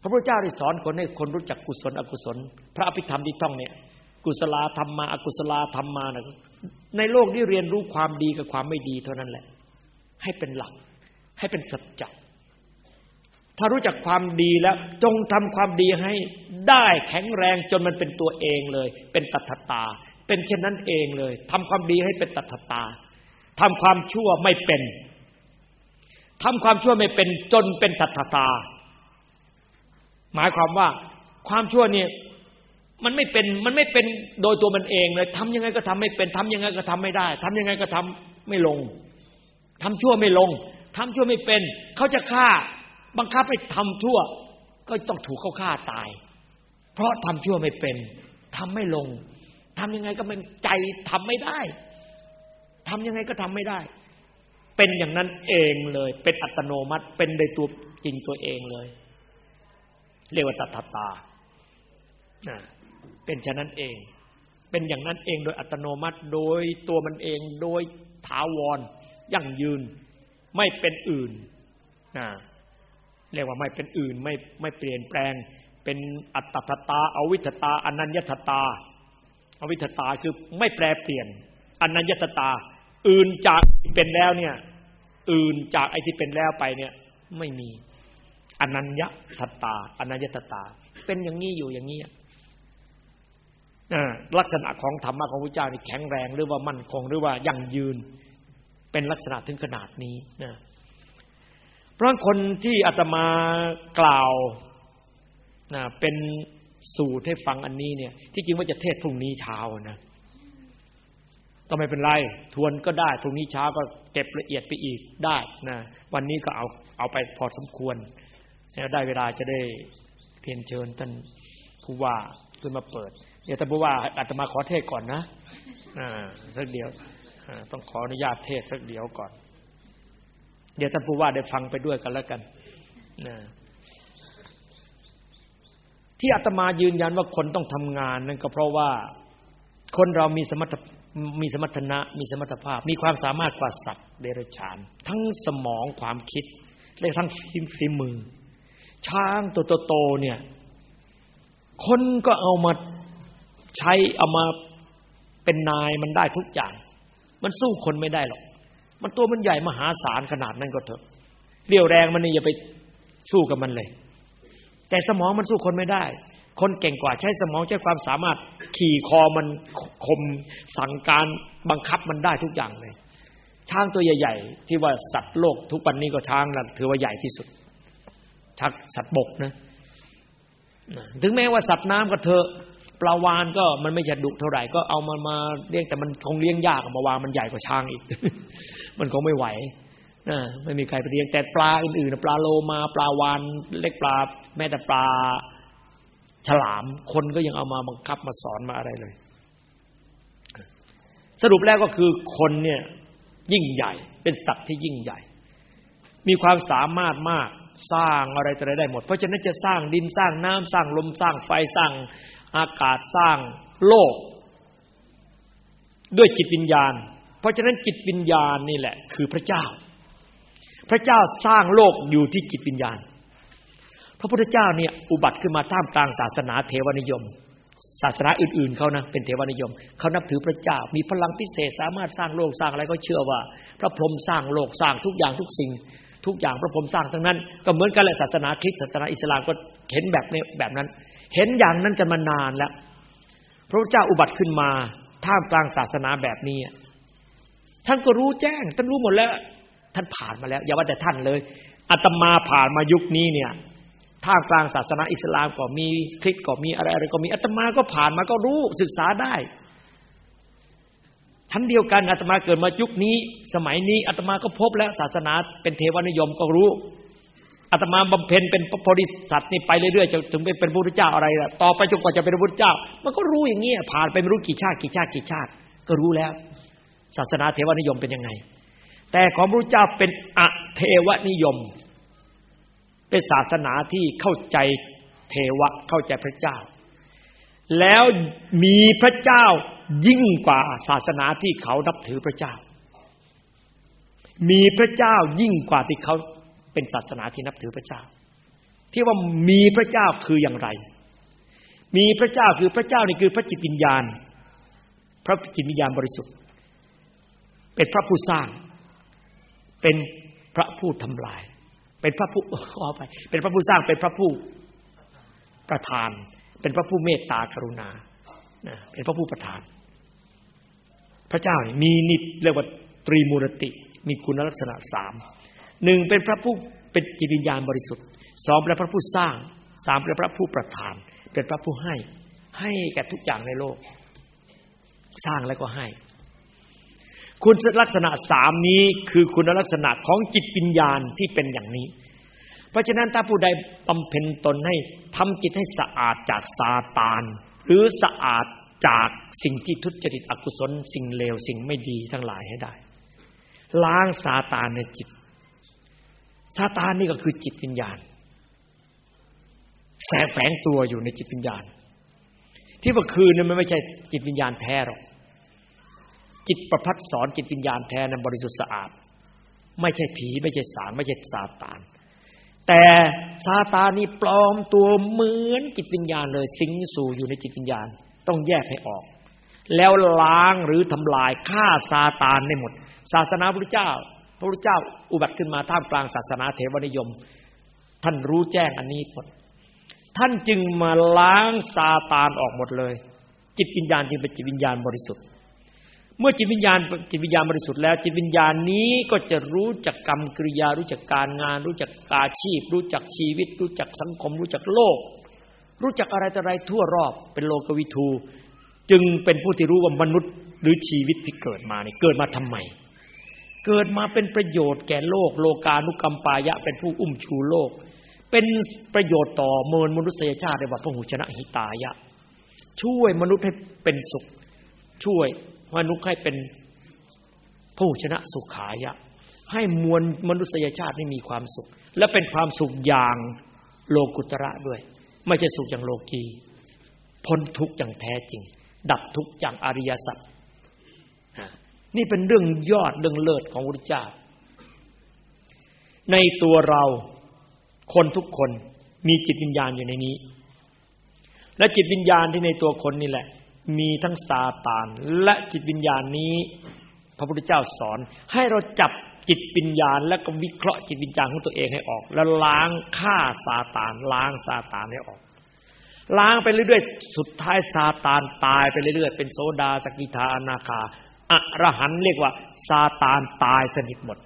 พระพุทธเจ้าได้สอนคนให้คนรู้จักกุศล อกุศล พระอภิธรรมที่ท่องเนี่ย กุศลธรรมมาอกุศลธรรมมานะในโลกนี้เรียนรู้ความดีกับความไม่ดีเท่านั้นแหละ ให้เป็นหลัก ให้เป็นสัจจ ถ้ารู้จักความดีแล้วจงทำความดีให้ได้แข็งแรงจนมันเป็นตัวเองเลย เป็นตัทตา เป็นเช่นนั้นเองเลยทำความดีให้เป็นตัทตาทำความชั่วไม่เป็นทำความชั่วไม่เป็นจนเป็นตัทตา หมายความว่าความชั่วเนี่ยมันไม่เป็นมันไม่เป็นโดยตัวมันเองเลยทำยังไงก็ทำไม่เป็นทำยังไงก็ทำไม่ได้ทำยังไงก็ทำไม่ลงทำชั่วไม่ลงทำชั่วไม่เป็น เขาจะฆ่า บังคับให้ทำชั่ว ก็ต้องถูกเขาฆ่าตาย เพราะทำชั่วไม่เป็นทำไม่ลงทำยังไงก็มันใจทำไม่ได้ทำยังไงก็ทำไม่ได้ เป็นอย่างนั้นเองเลย เป็นอัตโนมัติเป็นในตัวจริงตัวเองเลย เรียกว่าตัทตาเป็นฉะนั้นเอง เป็นอย่างนั้นเองโดยอัตโนมัติโดยตัวมันเองโดยถาวรยั่งยืน ไม่เป็นอื่นนะ เรียกว่าไม่เป็นอื่นไม่ไม่เปลี่ยนแปลง เป็นอัตตตาอวิทตาอนัญญตตา อวิทตาคือไม่แปรเปลี่ยนอนัญญตตา อื่นจากเป็นแล้วเนี่ยอื่นจากไอ้ที่เป็นแล้วไปเนี่ยไม่มีอนัญญตตาอนัญญตตา เป็นอย่างนี้อยู่อย่างนี้ลักษณะของธรรมะของพระเจ้านี่แข็งแรงหรือว่ามั่นคงหรือว่ายั่งยืน เป็นลักษณะถึงขนาดนี้นะ เพราะคนที่อาตมากล่าวนะเป็นสูตรให้ฟังอันนี้เนี่ย ที่จริงว่าจะเทศพรุ่งนี้เช้านะก็ไม่เป็นไร ทวนก็ได้พรุ่งนี้เช้าก็เก็บละเอียดไปอีกได้นะวันนี้ก็เอาเอาไปพอสมควรแล้วได้เวลาจะได้เพียนเชิญท่านผู้ว่าขึ้นมาเปิด เดี๋ยวท่านผู้ว่าอาตมาขอเทศก่อนนะอ่าสักเดียวต้องขออนุญาตเทศสักเดียวก่อน เดี๋ยวท่านผู้ว่าได้ฟังไปด้วยกันแล้วกันนะที่อาตมายืนยันว่าคนต้องทำงานนั่นก็เพราะว่าคนเรามีสมรรถมีสมรรถนะมีสมรรถภาพ มีความสามารถกว่าสัตว์เดรัจฉาน ทั้งสมองความคิด และทั้งฝีมือ ช้างตัวโตๆเนี่ย คนก็เอามาใช้เอามาเป็นนายมันได้ทุกอย่าง มันสู้คนไม่ได้หรอก มันตัวมันใหญ่มหาศาลขนาดนั้นก็เถอะเรี่ยวแรงมันนี่อย่าไปสู้กับมันเลย แต่สมองมันสู้คนไม่ได้ คนเก่งกว่าใช้สมองใช้ความสามารถ ขี่คอมันคมสั่งการบังคับมันได้ทุกอย่างเลย ช้างตัวใหญ่ ๆ ที่ว่าสัตว์โลกทุกวันนี้ก็ช้างนะถือว่าใหญ่ที่สุดชักสัตว์บกนะ ถึงแม้ว่าสัตว์น้ำก็เถอะ ปลาวานก็มันไม่จะดุเท่าไหร่ก็เอามันมาเลี้ยงแต่มันคงเลี้ยงยากมาวางมันใหญ่กว่าช้างอีก มันคงไม่ไหวนะไม่มีใครไปเลี้ยงแต่ปลาอื่นๆปลาโลมาปลาวานเล็กปลา แม้แต่ปลาฉลามคนก็ยังเอามาบังคับมาสอนมาอะไรเลย สรุปแล้วก็คือคนเนี่ยยิ่งใหญ่ เป็นสัตว์ที่ยิ่งใหญ่ มีความสามารถมากสร้างอะไรต่อะไรได้หมด เพราะฉะนั้นจะสร้างดินสร้างน้ำสร้างลมสร้างไฟสร้าง อากาศสร้างโลก ด้วยจิตวิญญาณ เพราะฉะนั้นจิตวิญญาณนี่แหละ คือพระเจ้า พระเจ้าสร้างโลกอยู่ที่จิตวิญญาณ พระพุทธเจ้าเนี่ยอุบัติขึ้นมาท่ามกลางศาสนาเทวนิยม ศาสนาอื่นๆเขานะเป็นเทวนิยมเขานับถือพระเจ้า มีพลังพิเศษสามารถสร้างโลกสร้างอะไรก็เชื่อว่า พระพรหมสร้างโลกสร้างทุกอย่างทุกสิ่งทุกอย่างพระพรหมสร้างทั้งนั้น ก็เหมือนกันแหละศาสนาคริสต์ศาสนาอิสลามก็เห็นแบบนี้แบบนั้น เห็นอย่างนั้นกันมานานแล้วพระเจ้าอุบัติขึ้นมาท่ามกลางศาสนาแบบนี้ ท่านก็รู้แจ้ง ท่านรู้หมดแล้ว ท่านผ่านมาแล้ว อย่าว่าแต่ท่านเลยอาตมาผ่านมายุคนี้เนี่ยท่ามกลางศาสนาอิสลามก็มีคริสก็มีอะไรอะไรก็มีอาตมาก็ผ่านมาก็รู้ศึกษาได้ชั้นเดียวกันอาตมาเกิดมายุคนี้ สมัยนี้อาตมาก็พบแล้วศาสนาเป็นเทวนิยมก็รู้ อาตมาบำเพ็ญเป็นโพธิสัตว์นี่ไปเรื่อยๆจะถึงเป็นเป็นพระพุทธเจ้าอะไรล่ะต่อไปจนกว่าจะเป็นพระพุทธเจ้า มันก็รู้อย่างเงี้ยผ่านไปไม่รู้กี่ชาติกี่ชาติกี่ชาติ ก็รู้แล้ว ศาสนาเทวนิยมเป็นยังไง แต่ของพระพุทธเจ้าเป็นอเทวนิยม เป็นศาสนาที่เข้าใจเทวะเข้าใจพระเจ้า แล้วมีพระเจ้ายิ่งกว่าศาสนาที่เขานับถือพระเจ้า มีพระเจ้ายิ่งกว่าที่เขา เป็นศาสนาที่นับถือพระเจ้า ที่ว่ามีพระเจ้าคืออย่างไร มีพระเจ้าคือพระเจ้านี่คือพระจิตวิญญาณ พระจิตวิญญาณบริสุทธิ์ เป็นพระผู้สร้าง เป็นพระผู้ทำลาย เป็นพระผู้ขอไป เป็นพระผู้สร้างเป็นพระผู้ประทาน เป็นพระผู้เมตตากรุณาเป็นพระผู้ประทาน พระเจ้านี่มีนิเรียกว่าตรีมูรติ มีคุณลักษณะสาม หนึ่งเป็นพระผู้เป็นจิตวิญญาณบริสุทธิ์สองเป็นพระผู้สร้างสามเป็นพระผู้ประทาน เป็นพระผู้ให้ ให้แก่ทุกอย่างในโลก สร้างแล้วก็ให้ คุณลักษณะสามนี้คือคุณลักษณะของจิตวิญญาณที่เป็นอย่างนี้ เพราะฉะนั้นถ้าผู้ใดบำเพ็ญตนให้ทำจิตให้สะอาดจากซาตาน หรือสะอาดจากสิ่งที่ทุจริตอกุศล สิ่งเลวสิ่งไม่ดีทั้งหลายให้ได้ ล้างซาตานในจิต ซาตานนี่ก็คือจิตวิญญาณแสแฝงตัวอยู่ในจิตวิญญาณ ที่เมื่อคืนนั้นมันไม่ใช่จิตวิญญาณแท้หรอกจิตประพัดสอนจิตวิญญาณแท้นั้นบริสุทธิ์สะอาด ไม่ใช่ผี ไม่ใช่สารไม่ใช่ซาตาน แต่ซาตานนี่ปลอมตัวเหมือนจิตวิญญาณเลย สิงสู่อยู่ในจิตวิญญาณ ต้องแยกให้ออก แล้วล้างหรือทำลายฆ่าซาตานได้หมด ศาสนาพระเจ้า พระพุทธเจ้าอุบัติขึ้นมาท่ามกลางศาสนาเทวนิยม ท่านรู้แจ้งอันนี้หมดท่านจึงมาล้างซาตานออกหมดเลย จิตวิญญาณจึงเป็นจิตวิญญาณบริสุทธิ์ เมื่อจิตวิญญาณจิตวิญญาณบริสุทธิ์แล้ว จิตวิญญาณนี้ก็จะรู้จักกรรมกริยา รู้จักการงาน รู้จักอาชีพ รู้จักชีวิต รู้จักสังคม รู้จักโลก รู้จักอะไรต่ออะไรทั่วรอบเป็นโลกวิทู จึงเป็นผู้ที่รู้ว่ามนุษย์หรือชีวิตที่เกิดมานี่เกิดมาทำไม เกิดมาเป็นประโยชน์แก่โลก โลกานุกรรมปายะ เป็นผู้อุ้มชูโลก เป็นประโยชน์ต่อมวลมนุษยชาติในว่าพระหุชนะหิตายะ ช่วยมนุษย์ให้เป็นสุข ช่วยมนุษย์ให้เป็นพระหุชนะสุขายะ ให้มวลมนุษยชาติให้มีความสุข และเป็นความสุขอย่างโลกุตระด้วย ไม่ใช่สุขอย่างโลกีพ้นทุกข์อย่างแท้จริง ดับทุกข์อย่างอริยสัจ นี่เป็นเรื่องยอดเรื่องเลิศของพระพุทธเจ้า ในตัวเราคนทุกคนมีจิตวิญญาณอยู่ในนี้ และจิตวิญญาณที่ในตัวคนนี่แหละ มีทั้งซาตานและจิตวิญญาณนี้ พระพุทธเจ้าสอน ให้เราจับจิตวิญญาณ และก็วิเคราะห์จิตวิญญาณของตัวเองให้ออก แล้วล้างฆ่าซาตานล้างซาตานให้ออก ล้างไปเรื่อยๆ สุดท้ายซาตานตายไปเรื่อยๆ เป็นโสดาสกิทาอนาคา อรหันเรียกว่าซาตานตายสนิทหมด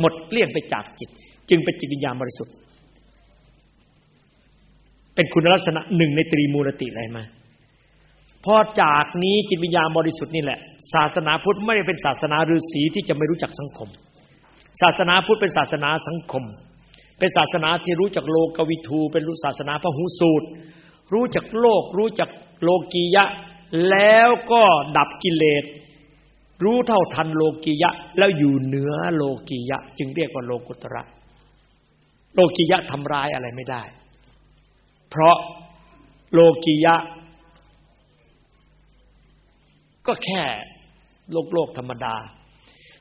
หมดเกลี้ยงไปจากจิต จึงเป็นจิตวิญญาณบริสุทธิ์ เป็นคุณลักษณะหนึ่งในตรีมูลติอะไรมาพอจากนี้จิตวิญญาณบริสุทธิ์นี่แหละ ศาสนาพุทธไม่ได้เป็นศาสนาฤาษีที่จะไม่รู้จักสังคม ศาสนาพุทธเป็นศาสนาสังคม เป็นศาสนาที่รู้จักโลกวิทูเป็นรู้ศาสนาพระหูสูตร รู้จักโลก รู้จักโลกียะ แล้วก็ดับกิเลส รู้เท่าทันโลกียะ แล้วอยู่เหนือโลกียะ จึงเรียกว่าโลกุตระ โลกียะทำร้ายอะไรไม่ได้ เพราะโลกียะ ก็แค่โลกโลกธรรมดา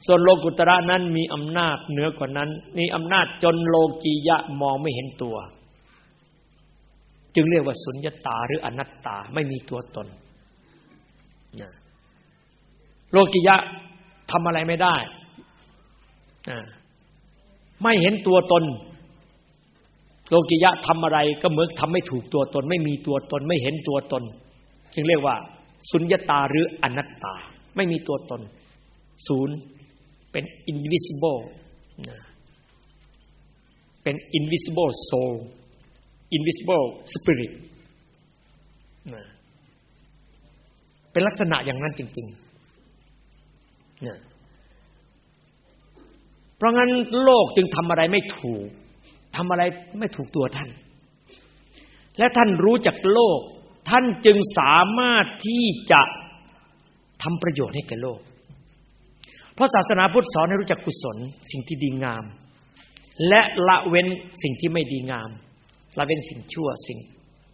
ส่วนโลกุตระนั้นมีอำนาจเหนือกว่านั้น มีอำนาจจนโลกียะมองไม่เห็นตัว จึงเรียกว่าสุญญตาหรืออนัตตาไม่มีตัวตน โลกิยะทำอะไรไม่ได้ ไม่เห็นตัวตน โลกิยะทำอะไรก็เหมือนทำไม่ถูกตัวตน ไม่มีตัวตน ไม่เห็นตัวตน จึงเรียกว่า สุญญตาหรืออนัตตา ไม่มีตัวตน ศูนย์เป็น invisible เป็น invisible soul invisible spirit เป็นลักษณะอย่างนั้นจริง ๆ เพราะงั้นโลกจึงทำอะไรไม่ถูกทำอะไรไม่ถูกตัวท่าน และท่านรู้จักโลก ท่านจึงสามารถที่จะทำประโยชน์ให้แก่โลก เพราะศาสนาพุทธสอนให้รู้จักกุศล สิ่งที่ดีงาม และละเว้นสิ่งที่ไม่ดีงาม ละเว้นสิ่งชั่วสิ่ง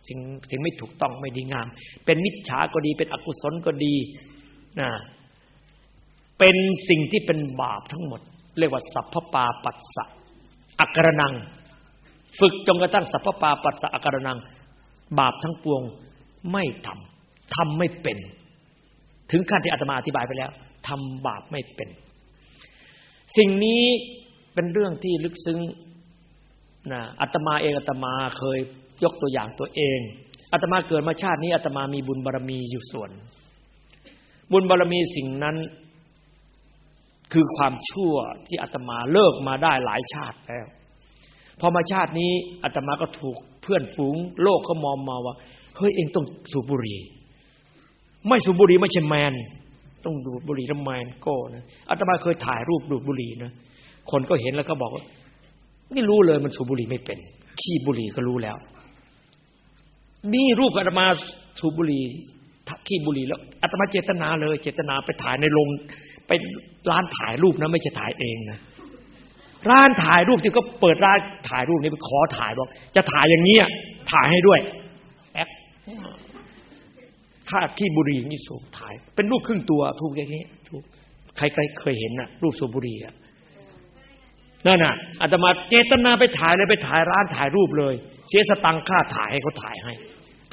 สิ่งสิ่งไม่ถูกต้องไม่ดีงาม เป็นมิจฉาก็ดีเป็นอกุศลก็ดีนะ เป็นสิ่งที่เป็นบาปทั้งหมด เรียกว่าสัพพปาปัสสะอักรนัง ฝึกจนกระทั่งสัพพปาปัสสะอากรนัง บาปทั้งปวงไม่ทำทำไม่เป็น ถึงขั้นที่อาตมาอธิบายไปแล้วทำบาปไม่เป็น สิ่งนี้เป็นเรื่องที่ลึกซึ้งนะอาตมาเองอาตมาเคยยกตัวอย่างตัวเองอาตมาเกิดมาชาตินี้อาตมามีบุญบารรมีอยู่ส่วน บุญบารรมีสิ่งนั้น คือความชั่วที่อาตมาเลิกมาได้หลายชาติแล้วพอมาชาตินี้อาตมาก็ถูกเพื่อนฝูง โลกเขามองมาว่าเฮ้ยเองต้องสูบบุหรี่ไม่สูบบุหรี่ไม่ใช่แมน ต้องดูดบุหรี่ทำแมนโก้นะอาตมาเคยถ่ายรูปดูดบุหรี่นะคนก็เห็นแล้วก็บอกว่านี่รู้เลยมันสูบบุหรี่ไม่เป็น ขี้บุหรี่ก็รู้แล้วนี่รูปอาตมาสูบบุหรี่ขี้บุหรี่แล้วอาตมาเจตนาเลย เจตนาไปถ่ายในโรง ไปร้านถ่ายรูปนะไม่ใช่ถ่ายเองนะร้านถ่ายรูปที่เขาเปิดร้านถ่ายรูปนี้ไปขอถ่ายบอกจะถ่ายอย่างนี้ถ่ายให้ด้วยแอปค่าขี้บุหรี่นี่สูบถ่าย เป็นรูปครึ่งตัวถูกอย่างนี้ถูกใครเคยเห็นน่ะ รูปสูบบุหรี่อะนั่นน่ะอาตมาเจตนาไปถ่ายเลยไปถ่ายร้านถ่ายรูปเลย เสียสตังค่าถ่ายให้เขาถ่ายให้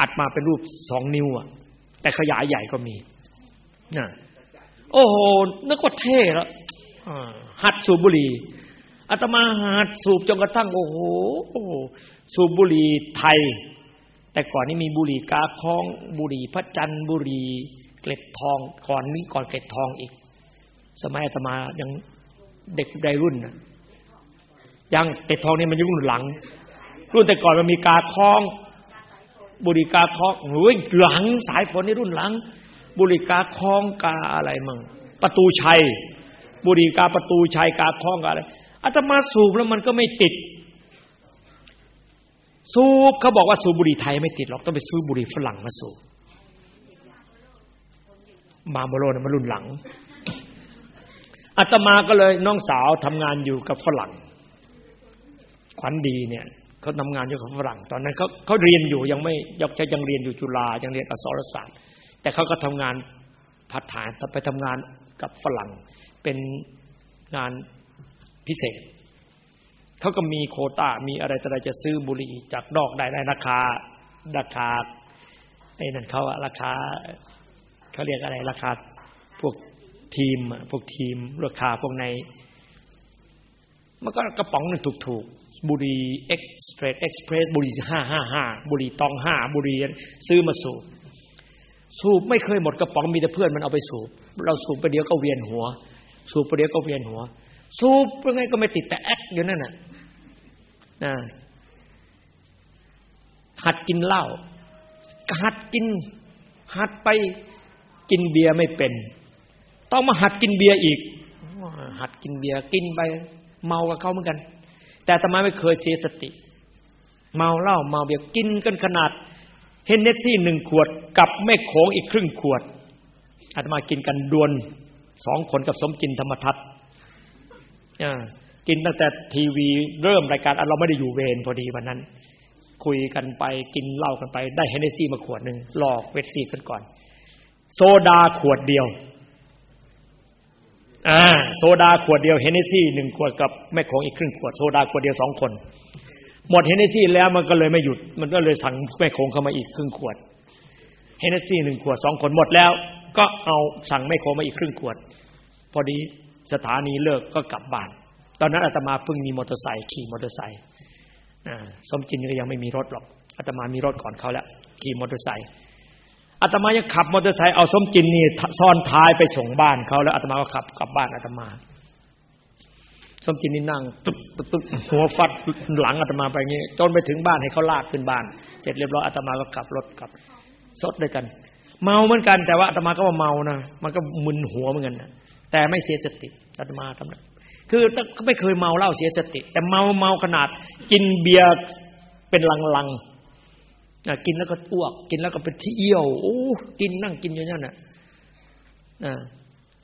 อัดมาเป็นรูปสองนิ้วอะ แต่ขยายใหญ่ก็มีน่ะ โอ้โหนึกว่าเท่แล้วหัดสูบบุหรี่อาตมาหาดสูบจนกระทั่ง โอ้โหสูบบุหรี่ไทย แต่ก่อนนี้มีบุหรี่กาคอง บุหรี่พระจันทร์บุหรี่เกล็ดทองก่อนนี้ก่อนเกล็ดทองอีก สมัยอาตมายังเด็กใดรุ่นนะยังเกล็ดทองนี่มันยังรุ่นหลัง รุ่นแต่ก่อนมันมีกาคอง บุหรี่กาคองหรือหลังสายฝนนี่รุ่นหลัง บุรีกาคองกาอะไรมั่งประตูชัย บุรีกาประตูชัยกาคองกาอะไรอาตมาสูบแล้วมันก็ไม่ติด สูบเขาบอกว่าสูบบุหรี่ไทยไม่ติดหรอกต้องไปซื้อบุหรี่ฝรั่งมาสูบมาโมโลนมารุ่นหลังอาตมาก็เลยน้องสาวทำงานอยู่กับฝรั่ง ขวัญดีเนี่ยเขาทำงานอยู่กับฝรั่ง ตอนนั้นเขาเขาเรียนอยู่ยังไม่ยังยังเรียนอยู่จุฬายังเรียนอักษรศาสตร์ แต่เขาก็ทำงานพัฒฐานไปทำงานกับฝรั่ง เป็นงานพิเศษ เขาก็มีโคตามีอะไรแต่อะไรจะซื้อบุหรี่จากดอกได้ได้ราคาราคาไอ้นั่นเขาอะราคาเขาเรียกอะไรราคาพวกทีมพวกทีมราคาพวกใน มันก็กระป๋องหนึ่งถูกๆ บุรีเอ็กซ์เรสเอ็กซ์เพรสบุรีห้าห้าห้าบุรีตองห้าบุรีซื้อมาสูบ สูบไม่เคยหมดกระป๋องมีแต่เพื่อนมันเอาไปสูบ เราสูบไปเดียวก็เวียนหัว สูบไปเดียวก็เวียนหัว สูบยังไงก็ไม่ติดแต่ act อยู่นั่นน่ะนะหัดกินเหล้าหัดกิน หัดไปกินเบียร์ไม่เป็น ต้องมาหัดกินเบียร์อีก หัดกินเบียร์กินไป เมากับเขาเหมือนกัน แต่ทำไมไม่เคยเสียสติ เมาเหล้าเมาเบียร์กินกันขนาด Hennessy หนึ่งขวดกับแม่โขงอีกครึ่งขวดอาตมากินกันดวลสองคนกับสมจินธรรมทัศน์กินตั้งแต่ทีวีเริ่มรายการเราไม่ได้อยู่เวรพอดีวันนั้น คุยกันไปกินเหล้ากันไป ได้ Hennessy มาขวดหนึ่งล่อ Hennessy กันก่อน โซดาขวดเดียวอ่าโซดาขวดเดียว Hennessy หนึ่งขวดกับแม่โขงอีกครึ่งขวดโซดาขวดเดียวสองคน หมด Hennessy แล้วมันก็เลยไม่หยุด มันก็เลยสั่งแม่โขงเข้ามาอีกครึ่งขวด Hennessy หนึ่งขวดสองคนหมดแล้ว ก็เอาสั่งแม่โขงมาอีกครึ่งขวด พอดีสถานีเลิกก็กลับบ้าน ตอนนั้นอาตมาเพิ่งมีมอเตอร์ไซค์ขี่มอเตอร์ไซค์สมจินก็ยังไม่มีรถหรอกอาตมามีรถก่อนเขาแล้วขี่มอเตอร์ไซค์อาตมายังขับมอเตอร์ไซค์เอาสมจินนี่ซ้อนท้ายไปส่งบ้านเขาแล้วอาตมาก็ขับกลับบ้านอาตมา สมจินนี่นั่งตึ๊บตึ๊บหัวฟัดหลังอาตมาไปงี้จนไปถึงบ้านให้เขาลากขึ้นบ้าน เสร็จเรียบร้อยอาตมาก็ขับรถกลับสดด้วยกัน เมาเหมือนกัน แต่ว่าอาตมาก็ว่าเมานะมันก็มึนหัวเหมือนกันนะแต่ไม่เสียสติอาตมาทำนั้นคือก็ไม่เคยเมาเหล้าเสียสติ แต่เมาเมาขนาด กินเบียร์เป็นลังๆกินแล้วก็อ้วก กินแล้วก็เป็นที่เยี่ยวโอ้กินนั่งกินอยู่นั่นน่ะ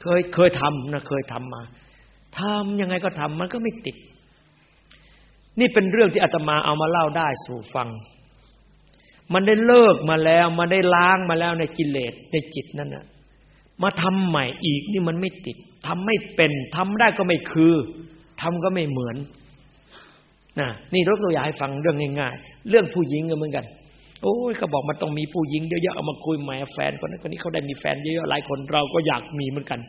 เคยเคยทำนะเคยทำมา ทำยังไงก็ทำมันก็ไม่ติด นี่เป็นเรื่องที่อาตมาเอามาเล่าได้สู่ฟัง มันได้เลิกมาแล้วมันได้ล้างมาแล้วในกิเลสในจิตนั่นน่ะมาทำใหม่อีกนี่มันไม่ติดทำไม่เป็นทำได้ก็ไม่คือทำก็ไม่เหมือนนะนี่ยกตัวอย่างให้ฟังเรื่องง่ายๆ เรื่องผู้หญิงก็เหมือนกัน โอ้ยเขาบอกมันต้องมีผู้หญิงเยอะๆเอามาคุยแหม่แฟนคนนั้นคนนี้เขาได้มีแฟนเยอะๆหลายคนเราก็อยากมีเหมือนกัน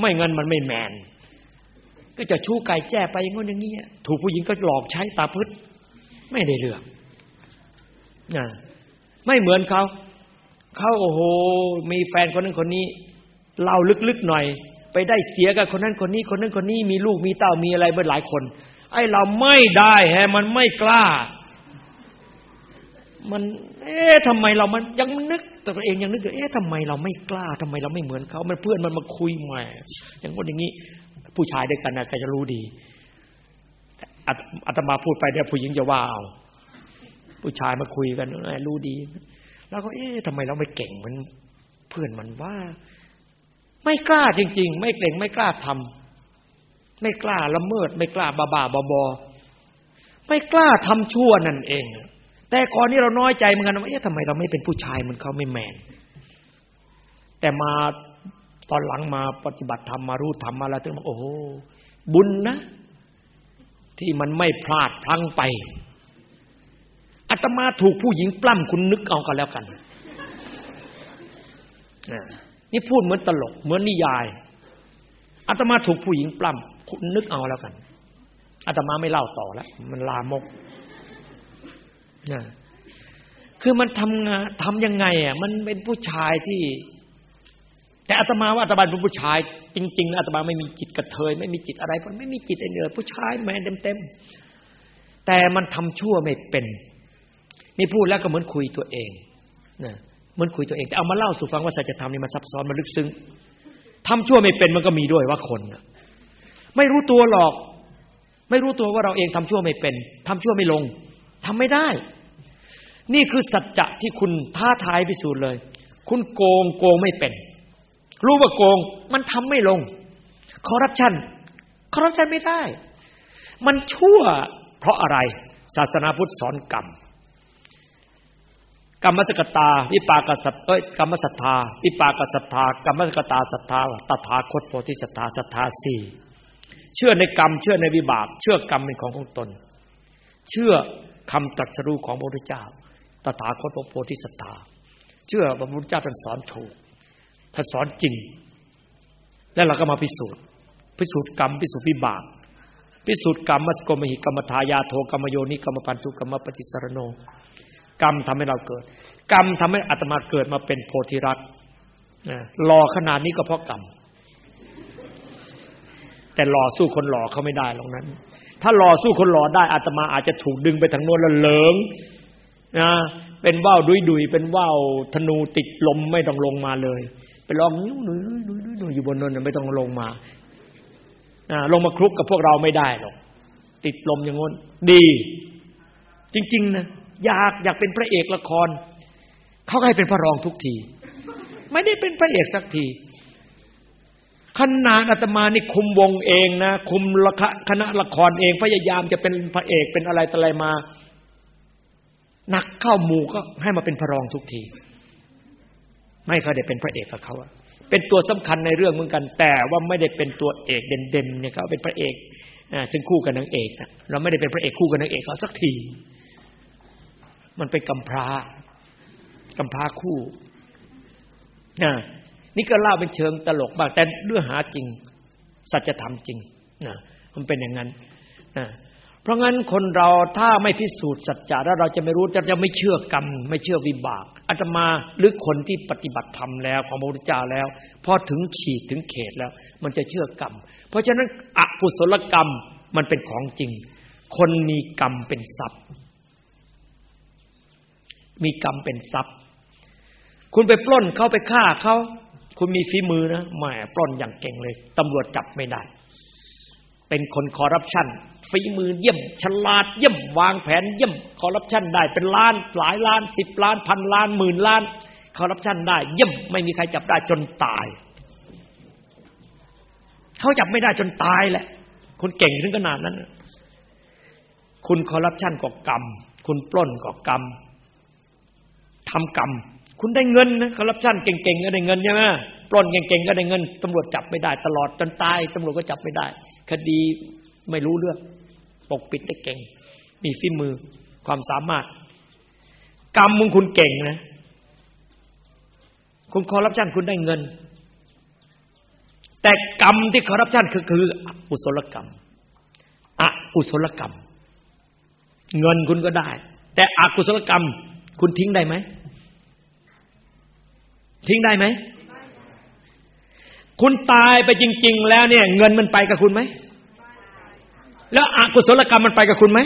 ไม่เงินมันไม่แมน ก็จะชู้ไก่แจ้ไปอย่างงี้อย่างนี้ถูกผู้หญิงก็หลอกใช้ตาพึษไม่ได้เรื่องนะไม่เหมือนเขาเขาโอ้โห มีแฟนคนนั้นคนนี้เล่าลึกๆหน่อย ไปได้เสียกับคนนั้นคนนี้ คนนั้นคนนี้มีลูกมีเต้ามีอะไรเมื่อหลายคน ไอ้เราไม่ได้แฮมันไม่กล้า มัน เอ๊ะทำไมเรามันยังนึกตัวเองยังนึกเอ๊ะทำไมเราไม่กล้าทำไมเราไม่เหมือนเขามันเพื่อนมันมาคุยแหม่ อย่างคนอย่างนี้ ผู้ชายด้วยกันนะใครจะรู้ดีอาตมาพูดไปเดี๋ยวผู้หญิงจะว่าเอาผู้ชายมาคุยกันรู้ดี แล้วก็เอ๊ะทำไมเราไม่เก่งเหมือนเพื่อนมันว่า ไม่กล้าจริง ๆ ไม่เกรงไม่กล้าทำไม่กล้าละเมิด ไม่กล้าบ้าบ้าบอบอไม่กล้าทำชั่วนั่นเอง แต่ก่อนนี้เราน้อยใจเหมือนกันว่าเอ๊ะทำไมเราไม่เป็นผู้ชายเหมือนเขาไม่แมนแต่มา ตอนหลังมาปฏิบัติธรรมมารู้ธรรมมาแล้วถึงบอกโอ้โหบุญนะ ที่มันไม่พลาดพลั้งไปอาตมาถูกผู้หญิงปล้ำคุณนึกเอากันแล้วกันนี่พูดเหมือนตลก เหมือนนิยายอาตมาถูกผู้หญิงปล้ำคุณนึกเอาแล้วกันอาตมาไม่เล่าต่อแล้วมันลามกนะคือมันทำงานทำยังไงอะ มันเป็นผู้ชายที่ แต่อาตมาว่าอาตมาเป็นผู้ชาย จริง ๆอาตมาไม่มีจิตกระเทย ไม่มีจิตอะไรมันไม่มีจิตอะไรเลยผู้ชายแมนเต็มๆแต่มันทำชั่วไม่เป็น นี่พูดแล้วก็เหมือนคุยตัวเองนะเหมือนคุยตัวเองแต่เอามาเล่าสู่ฟังว่าสัจธรรมนี่มันซับซ้อนมันลึกซึ้งทำชั่วไม่เป็นมันก็มีด้วยว่าคนไม่รู้ตัวหรอก ไม่รู้ตัวว่าเราเองทำชั่วไม่เป็นทำชั่วไม่ลงทำไม่ได้ นี่คือสัจจะที่คุณท้าทายพิสูจน์เลย คุณโกงโกงไม่เป็น รู้ว่าโกง มันทำไม่ลง คอร์รัปชันคอร์รัปชันไม่ได้ มันชั่วเพราะอะไร ศาสนาพุทธสอนกรรม กรรมสกตาวิปากสัตเอ้ยกรรมศรัทธาวิปากศรัทธากรรมสกตาศรัทธาตถาคตโพธิศรัทธาศรัทธาสี่เชื่อในกรรม เชื่อในวิบาก เชื่อกรรมเป็นของของตน เชื่อคำตรัสรู้ของพระพุทธเจ้า ตถาคตโพธิศรัทธา เชื่อพระพุทธเจ้าท่านสอนถูก ท่านสอนจริง แล้วเราก็มาพิสูจน์ พิสูจน์กรรม พิสูจน์วิบาก พิสูจน์กรรมมัสโกมหิกรรมทายาโทกรรมโยนิกรรมปันทุกรรมปฏิสารโน กรรมทำให้เราเกิด กรรมทำให้อาตมาเกิดมาเป็นโพธิรักษ์รอขนาดนี้ก็เพราะกรรม แต่หล่อสู้คนหล่อเขาไม่ได้หรอกนั้น ถ้าหล่อสู้คนหล่อได้อาตมาอาจจะถูกดึงไปทางโน้นแล้วเหลิงนะเป็นว่าวดุยดุยเป็นว่าวธนูติดลมไม่ต้องลงมาเลย ไปลองนิ้วหนุยนุยนุยอยู่บนนั้นไม่ต้องลงมาลงมาคลุกกับพวกเราไม่ได้หรอกติดลมอย่างง้น ดี จริง ๆ นะอยากอยากเป็นพระเอกละคร เขาให้เป็นพระรองทุกที ไม่ได้เป็นพระเอกสักทีขนาดอาตมานี่คุมวงเองนะคุมคณะละครเองพยายามจะเป็นพระเอกเป็นอะไรต่อะไรมานักเข้าหมู่ก็ให้มาเป็นพระรองทุกที ไม่เคยได้เป็นพระเอกกับเขาเป็นตัวสำคัญในเรื่องเหมือนกัน แต่ว่าไม่ได้เป็นตัวเอกเด่นๆเนี่ยเขาเป็นพระเอกซึ่งคู่กับนางเอกเราไม่ได้เป็นพระเอกคู่กับนางเอกเขาสักที มันเป็นกำพร้ากำพร้าคู่นี่ก็เล่าเป็นเชิงตลกบ้างแต่เรื่องหาจริง สัจธรรมจริงนะมันเป็นอย่างนั้นนะ เพราะงั้นคนเราถ้าไม่พิสูจน์สัจจะแล้วเราจะไม่รู้จะจะไม่เชื่อกรรม ไม่เชื่อวิบากอาตมาหรือคนที่ปฏิบัติธรรมแล้วของพระพุทธเจ้าแล้วพอถึงขีดถึงเขตแล้ว มันจะเชื่อกรรม เพราะฉะนั้นอกุศลกรรมมันเป็นของจริง คนมีกรรมเป็นทรัพย์ มีกรรมเป็นทรัพย์ คุณไปปล้นเขาไปฆ่าเขาคุณมีฝีมือนะแหมปล้นอย่างเก่งเลยตำรวจจับไม่ได้ เป็นคนคอร์รัปชัน ฝีมือเยี่ยม ฉลาดเยี่ยม วางแผนเยี่ยมคอร์รัปชันได้เป็นล้านหลายล้านสิบล้านพันล้านหมื่นล้านคอร์รัปชันได้ เยี่ยมไม่มีใครจับได้จนตาย เขาจับไม่ได้จนตายแหละ คุณเก่งถึงขนาดนั้น คุณคอร์รัปชันก็กรรม คุณปล้นก็กรรมทำกรรม คุณได้เงินนะคอร์รัปชันเก่งๆก็ได้เงินใช่ไหมปล้นเก่งๆก็ได้เงินตำรวจจับไม่ได้ ตลอดจนตายตำรวจก็จับไม่ได้ คดีไม่รู้เรื่อง ปกปิดได้เก่ง มีฝีมือความสามารถ กรรมมึงคุณเก่งนะ คุณคอร์รัปชันคุณได้เงิน แต่กรรมที่คอร์รัปชันคือคืออุศลกรรมอกุศลกรรม เงินคุณก็ได้ แต่อกุศลกรรม คุณทิ้งได้ไหมทิ้งได้ไหมคุณตายไปจริง ๆ แล้วเนี่ย เงินมันไปกับคุณไหม แล้วอกุศลกรรมมันไปกับคุณไหม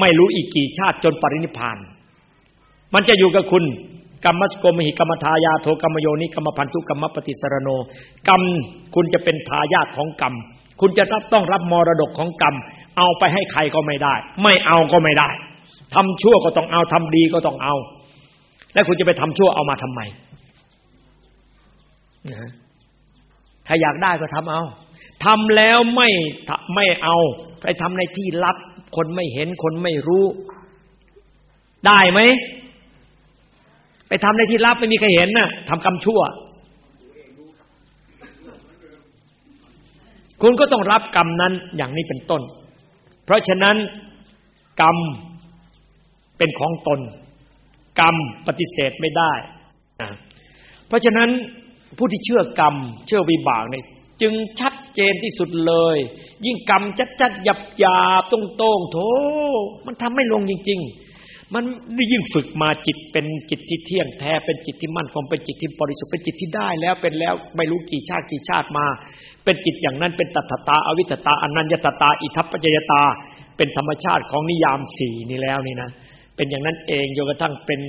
ไม่รู้อีกกี่ชาติจนปรินิพาน มันจะอยู่กับคุณ กรรมสโกมหิกรรมทายาโทกรรมโยนิกรรมพันธุกรรมปฏิสรโน กรรมคุณจะเป็นทายาทของกรรม คุณจะรับต้องรับมรดกของกรรม เอาไปให้ใครก็ไม่ได้ ไม่เอาก็ไม่ได้ทำชั่วก็ต้องเอาทำดีก็ต้องเอา แล้วคุณจะไปทำชั่วเอามาทำไมนะถ้าอยากได้ก็ทำเอา ทำแล้วไม่ไม่เอาไปทำในที่ลับ คนไม่เห็นคนไม่รู้ ได้ไหมไปทำในที่ลับไม่มีใครเห็นนะ่ะทำกรรมชั่ว คุณก็ต้องรับกรรมนั้นอย่างนี้เป็นต้น เพราะฉะนั้น กรรมเป็นของตน กรรมปฏิเสธไม่ได้เพราะฉะนั้นผู้ที่เชื่อกรรม เชื่อวิบากเนี่ยจึงชัด เจนที่สุดเลย ยิ่งกรรมจัดจัดหยับหยาบตรงตรงโถมันทำไม่ลงจริง ๆ มันยิ่งฝึกมาจิตเป็นจิตที่เที่ยงแท้เป็นจิตที่มั่นคงเป็นจิตที่บริสุทธิ์เป็นจิตที่ได้แล้วเป็นแล้วไม่รู้กี่ชาติกี่ชาติมา เป็นจิตอย่างนั้นเป็นตัทตาอวิตตาอนัญญตตา อิทัปปัจยตา เป็นธรรมชาติของนิยามสี่นี่แล้วนี่นะเป็นอย่างนั้นเองจนกระทั่งเป็น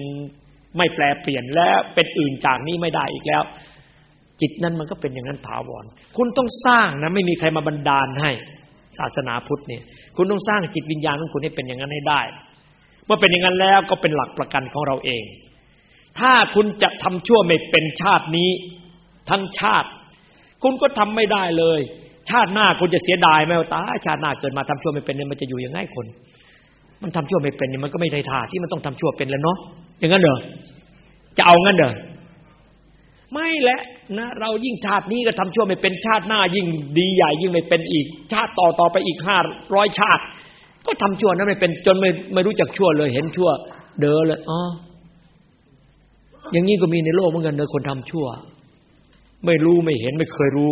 ไม่แปลเปลี่ยนและเป็นอื่นจากนี้ไม่ได้อีกแล้ว จิตนั้นมันก็เป็นอย่างนั้นถาวร คุณต้องสร้างนะไม่มีใครมาบันดาลให้ศาสนาพุทธเนี่ย คุณต้องสร้างจิตวิญญาณของคุณให้เป็นอย่างนั้นให้ได้ เมื่อเป็นอย่างนั้นแล้วก็เป็นหลักประกันของเราเอง ถ้าคุณจะทำชั่วไม่เป็นชาตินี้ ทั้งชาติ คุณก็ทำไม่ได้เลย ชาติหน้าคุณจะเสียดายไหมว่าตาชาติหน้าเกิดมาทำชั่วไม่เป็นเนี่ยมันจะอยู่ยังไงคน มันทำชั่วไม่เป็นเนี่ยมันก็ไม่ได้ท่าที่มันต้องทำชั่วเป็นแล้วเนาะอย่างนั้นเหรอจะเอางั้นเหรอไม่แหละ นะเรายิ่งชาตินี้ก็ทำชั่วไม่เป็นชาติหน้ายิ่งดีใหญ่ยิ่งไม่เป็นอีก ชาติต่อต่อไปอีกห้าร้อยชาติ ก็ทำชั่วนั้นไม่เป็นจนไม่ไม่รู้จักชั่วเลย เห็นชั่ว เด้อเลยอ๋ออย่างนี้ก็มีในโลกเหมือนกันเนอคนทำชั่ว ไม่รู้ไม่เห็นไม่เคยรู้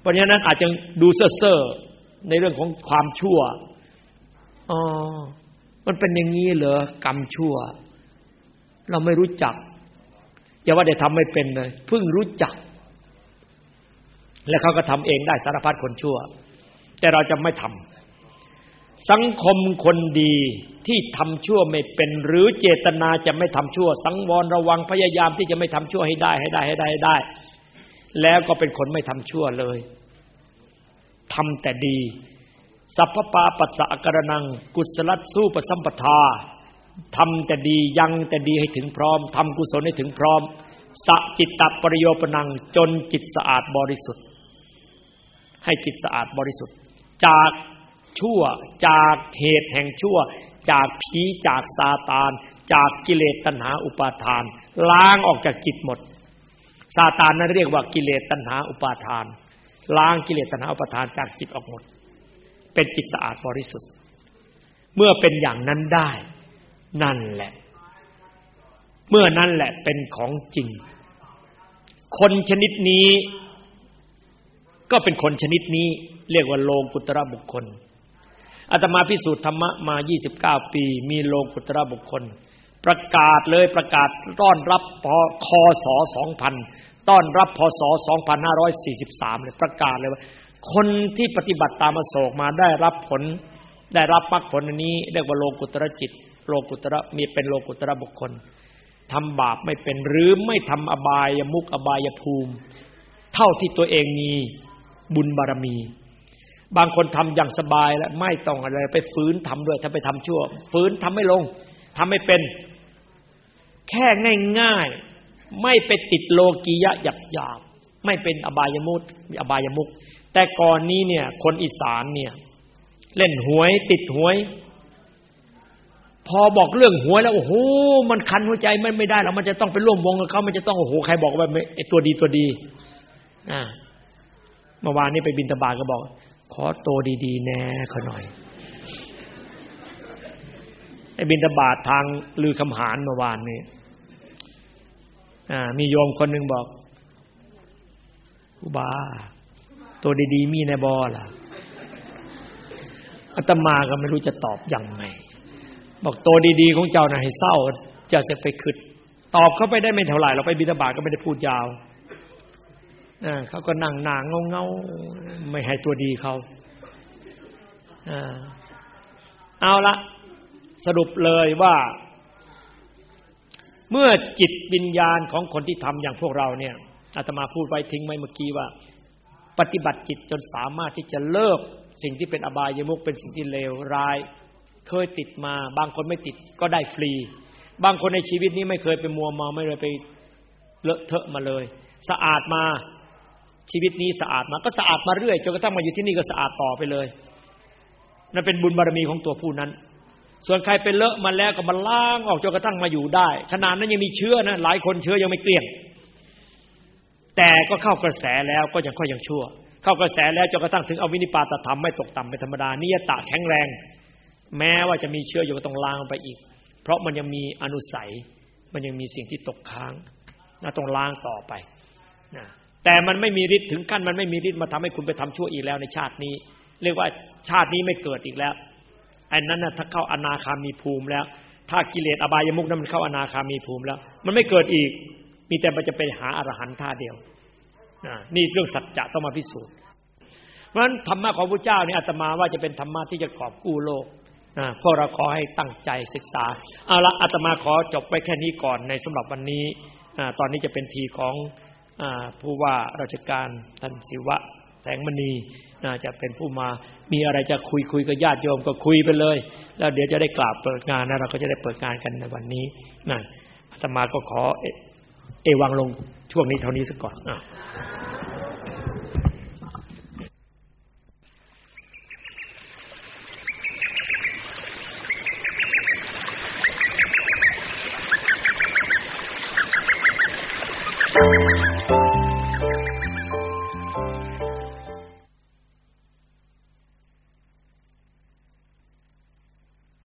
เพราะฉะนั้นอาจจะดูเซ่อๆในเรื่องของความชั่วอ๋อมันเป็นอย่างนี้เหรอกรรมชั่ว เราไม่รู้จัก อย่าว่าได้ทำไม่เป็นเลยเพิ่งรู้จัก และเขาก็ทำเองได้สารพัดคนชั่ว แต่เราจะไม่ทำสังคมคนดีที่ทำชั่วไม่เป็น หรือเจตนาจะไม่ทำชั่ว สังวรระวังพยายามที่จะไม่ทำชั่วให้ได้ให้ได้ให้ได้ให้ได้ แล้วก็เป็นคนไม่ทำชั่วเลยทำแต่ดีสัพพปาปัสสะกรนัง กุศลสู้ปะสัมปทา ทำแต่ดียังแต่ดีให้ถึงพร้อมทำกุศลให้ถึงพร้อมสะจิตตปริโยปนังจนจิตสะอาดบริสุทธิ์ ให้จิตสะอาดบริสุทธิ์ จากชั่วจากเหตุแห่งชั่ว จากผีจากซาตาน จากกิเลสตัณหาอุปาทาน ล้างออกจากจิตหมดซาตานนั้นเรียกว่ากิเลสตัณหาอุปาทาน ล้างกิเลสตัณหาอุปาทานจากจิตออกหมด เป็นจิตสะอาดบริสุทธิ์ เมื่อเป็นอย่างนั้นได้ นั่นแหละ เมื่อนั้นแหละเป็นของจริง คนชนิดนี้ ก็เป็นคนชนิดนี้ เรียกว่าโลกุตระบุคคลอาตมาพิสูจน์ธรรมะมา 29 ปี มีโลกุตระบุคคล ประกาศเลยประกาศต้อนรับพคศ2000 ต้อนรับพศ 2543 เลยประกาศเลยว่า คนที่ปฏิบัติตามอโศกมาได้รับผล ได้รับมรรคผลอันนี้เรียกว่าโลกุตระจิต โลกุตระมีเป็นโลกุตระบุคคลทำบาปไม่เป็นหรือไม่ทำอบายมุกอบายภูมิ เท่าที่ตัวเองมีบุญบารมี บางคนทำอย่างสบายแล้วไม่ต้องอะไรไปฝืนทำด้วยถ้าไปทำชั่ว ฝืนทำไม่ลงทำไม่เป็น แค่ง่ายๆ ไม่ไปติดโลกียะหยับหยาบไม่เป็นอบายมุตอบายมุกแต่ก่อนนี้เนี่ย คนอีสานเนี่ย เล่นหวยติดหวย พอบอกเรื่องหวยแล้วโอ้โหมันคันหัวใจมันไม่ได้แล้วมันจะต้องไปร่วมวงกับเขามันจะต้องโอ้โหใครบอกว่าไอ้ตัวดีตัวดีอ่าเมื่อวานนี้ไปบินตบาก็บอก ขอโตดีๆ แน่เขาหน่อยไอ้บินตบาททางลือคำหานเมื่อวานนี้มีโยมคนหนึ่งบอกอุบา ตัวดีๆ มีในบอล่ะอาตมาก็ไม่รู้จะตอบยังไง บอกตัวดีๆของเจ้านะให้เศร้าจะจะไปขึ้นตอบเขาไปได้ไม่เท่าไหร่เราไปบิณฑบาก็ไม่ได้พูดยาวเขาก็นั่งหนางเงาเงาไม่ให้ตัวดีเขาเอาละสรุปเลยว่า เมื่อจิตวิญญาณของคนที่ทำอย่างพวกเราเนี่ยอาตมาพูดไว้ทิ้งไว้เมื่อกี้ว่า ปฏิบัติจิตจนสามารถที่จะเลิกสิ่งที่เป็นอบายมุกเป็นสิ่งที่เลวร้าย เคยติดมา บางคนไม่ติดก็ได้ฟรี บางคนในชีวิตนี้ไม่เคยไปมัวเมาไม่เคยไปเลอะเทอะมาเลย สะอาดมาชีวิตนี้สะอาดมา ก็สะอาดมาเรื่อยจนกระทั่งมาอยู่ที่นี่ก็สะอาดต่อไปเลยนั่นเป็นบุญบารมีของตัวผู้นั้น ส่วนใครเป็นเลอะมาแล้วก็มาล้างออกจนกระทั่งมาอยู่ได้ขนาดนั้นยังมีเชื้อนะหลายคนเชื้อยังไม่เกลี้ยง แต่ก็เข้ากระแสแล้วก็ยังค่อยยังชั่ว เข้ากระแสแล้วจนกระทั่งถึงเอาวินิปาตธรรมไม่ตกต่ำเป็นธรรมดานิยตะแข็งแรง แม้ว่าจะมีเชื้ออยู่ก็ต้องล้างไปอีก เพราะมันยังมีอนุสัย มันยังมีสิ่งที่ตกค้างน่าต้องล้างต่อไปนะแต่มันไม่มีฤทธิ์ถึงขั้นมันไม่มีฤทธิ์มาทำให้คุณไปทำชั่วอีกแล้วในชาตินี้ เรียกว่าชาตินี้ไม่เกิดอีกแล้วอันนั้นนะถ้าเข้าอนาคามีภูมิแล้ว ถ้ากิเลสอบายมุกนั้นมันเข้าอนาคามีภูมิแล้ว มันไม่เกิดอีก มีแต่มันจะไปหาอรหันต์ท่าเดียวนี่เรื่องสัจจะต้องมาพิสูจน์ เพราะฉะนั้นธรรมะของพระเจ้าเนี่ยอาตมาว่าจะเป็นธรรมะที่จะกอบกู้โลก พวกเราขอให้ตั้งใจศึกษาเอาละอาตมาขอจบไปแค่นี้ก่อนในสำหรับวันนี้ตอนนี้จะเป็นทีของผู้ว่าราชการท่านศิวะแสงมณีน่าจะเป็นผู้มา มีอะไรจะคุยคุยกับญาติโยมก็คุยไปเลย แล้วเดี๋ยวจะได้กราบเปิดงานนะเราก็จะได้เปิดงานกันในวันนี้นั่นอาตมาก็ขอเอวังลงช่วงนี้เท่านี้สักก่อนอะ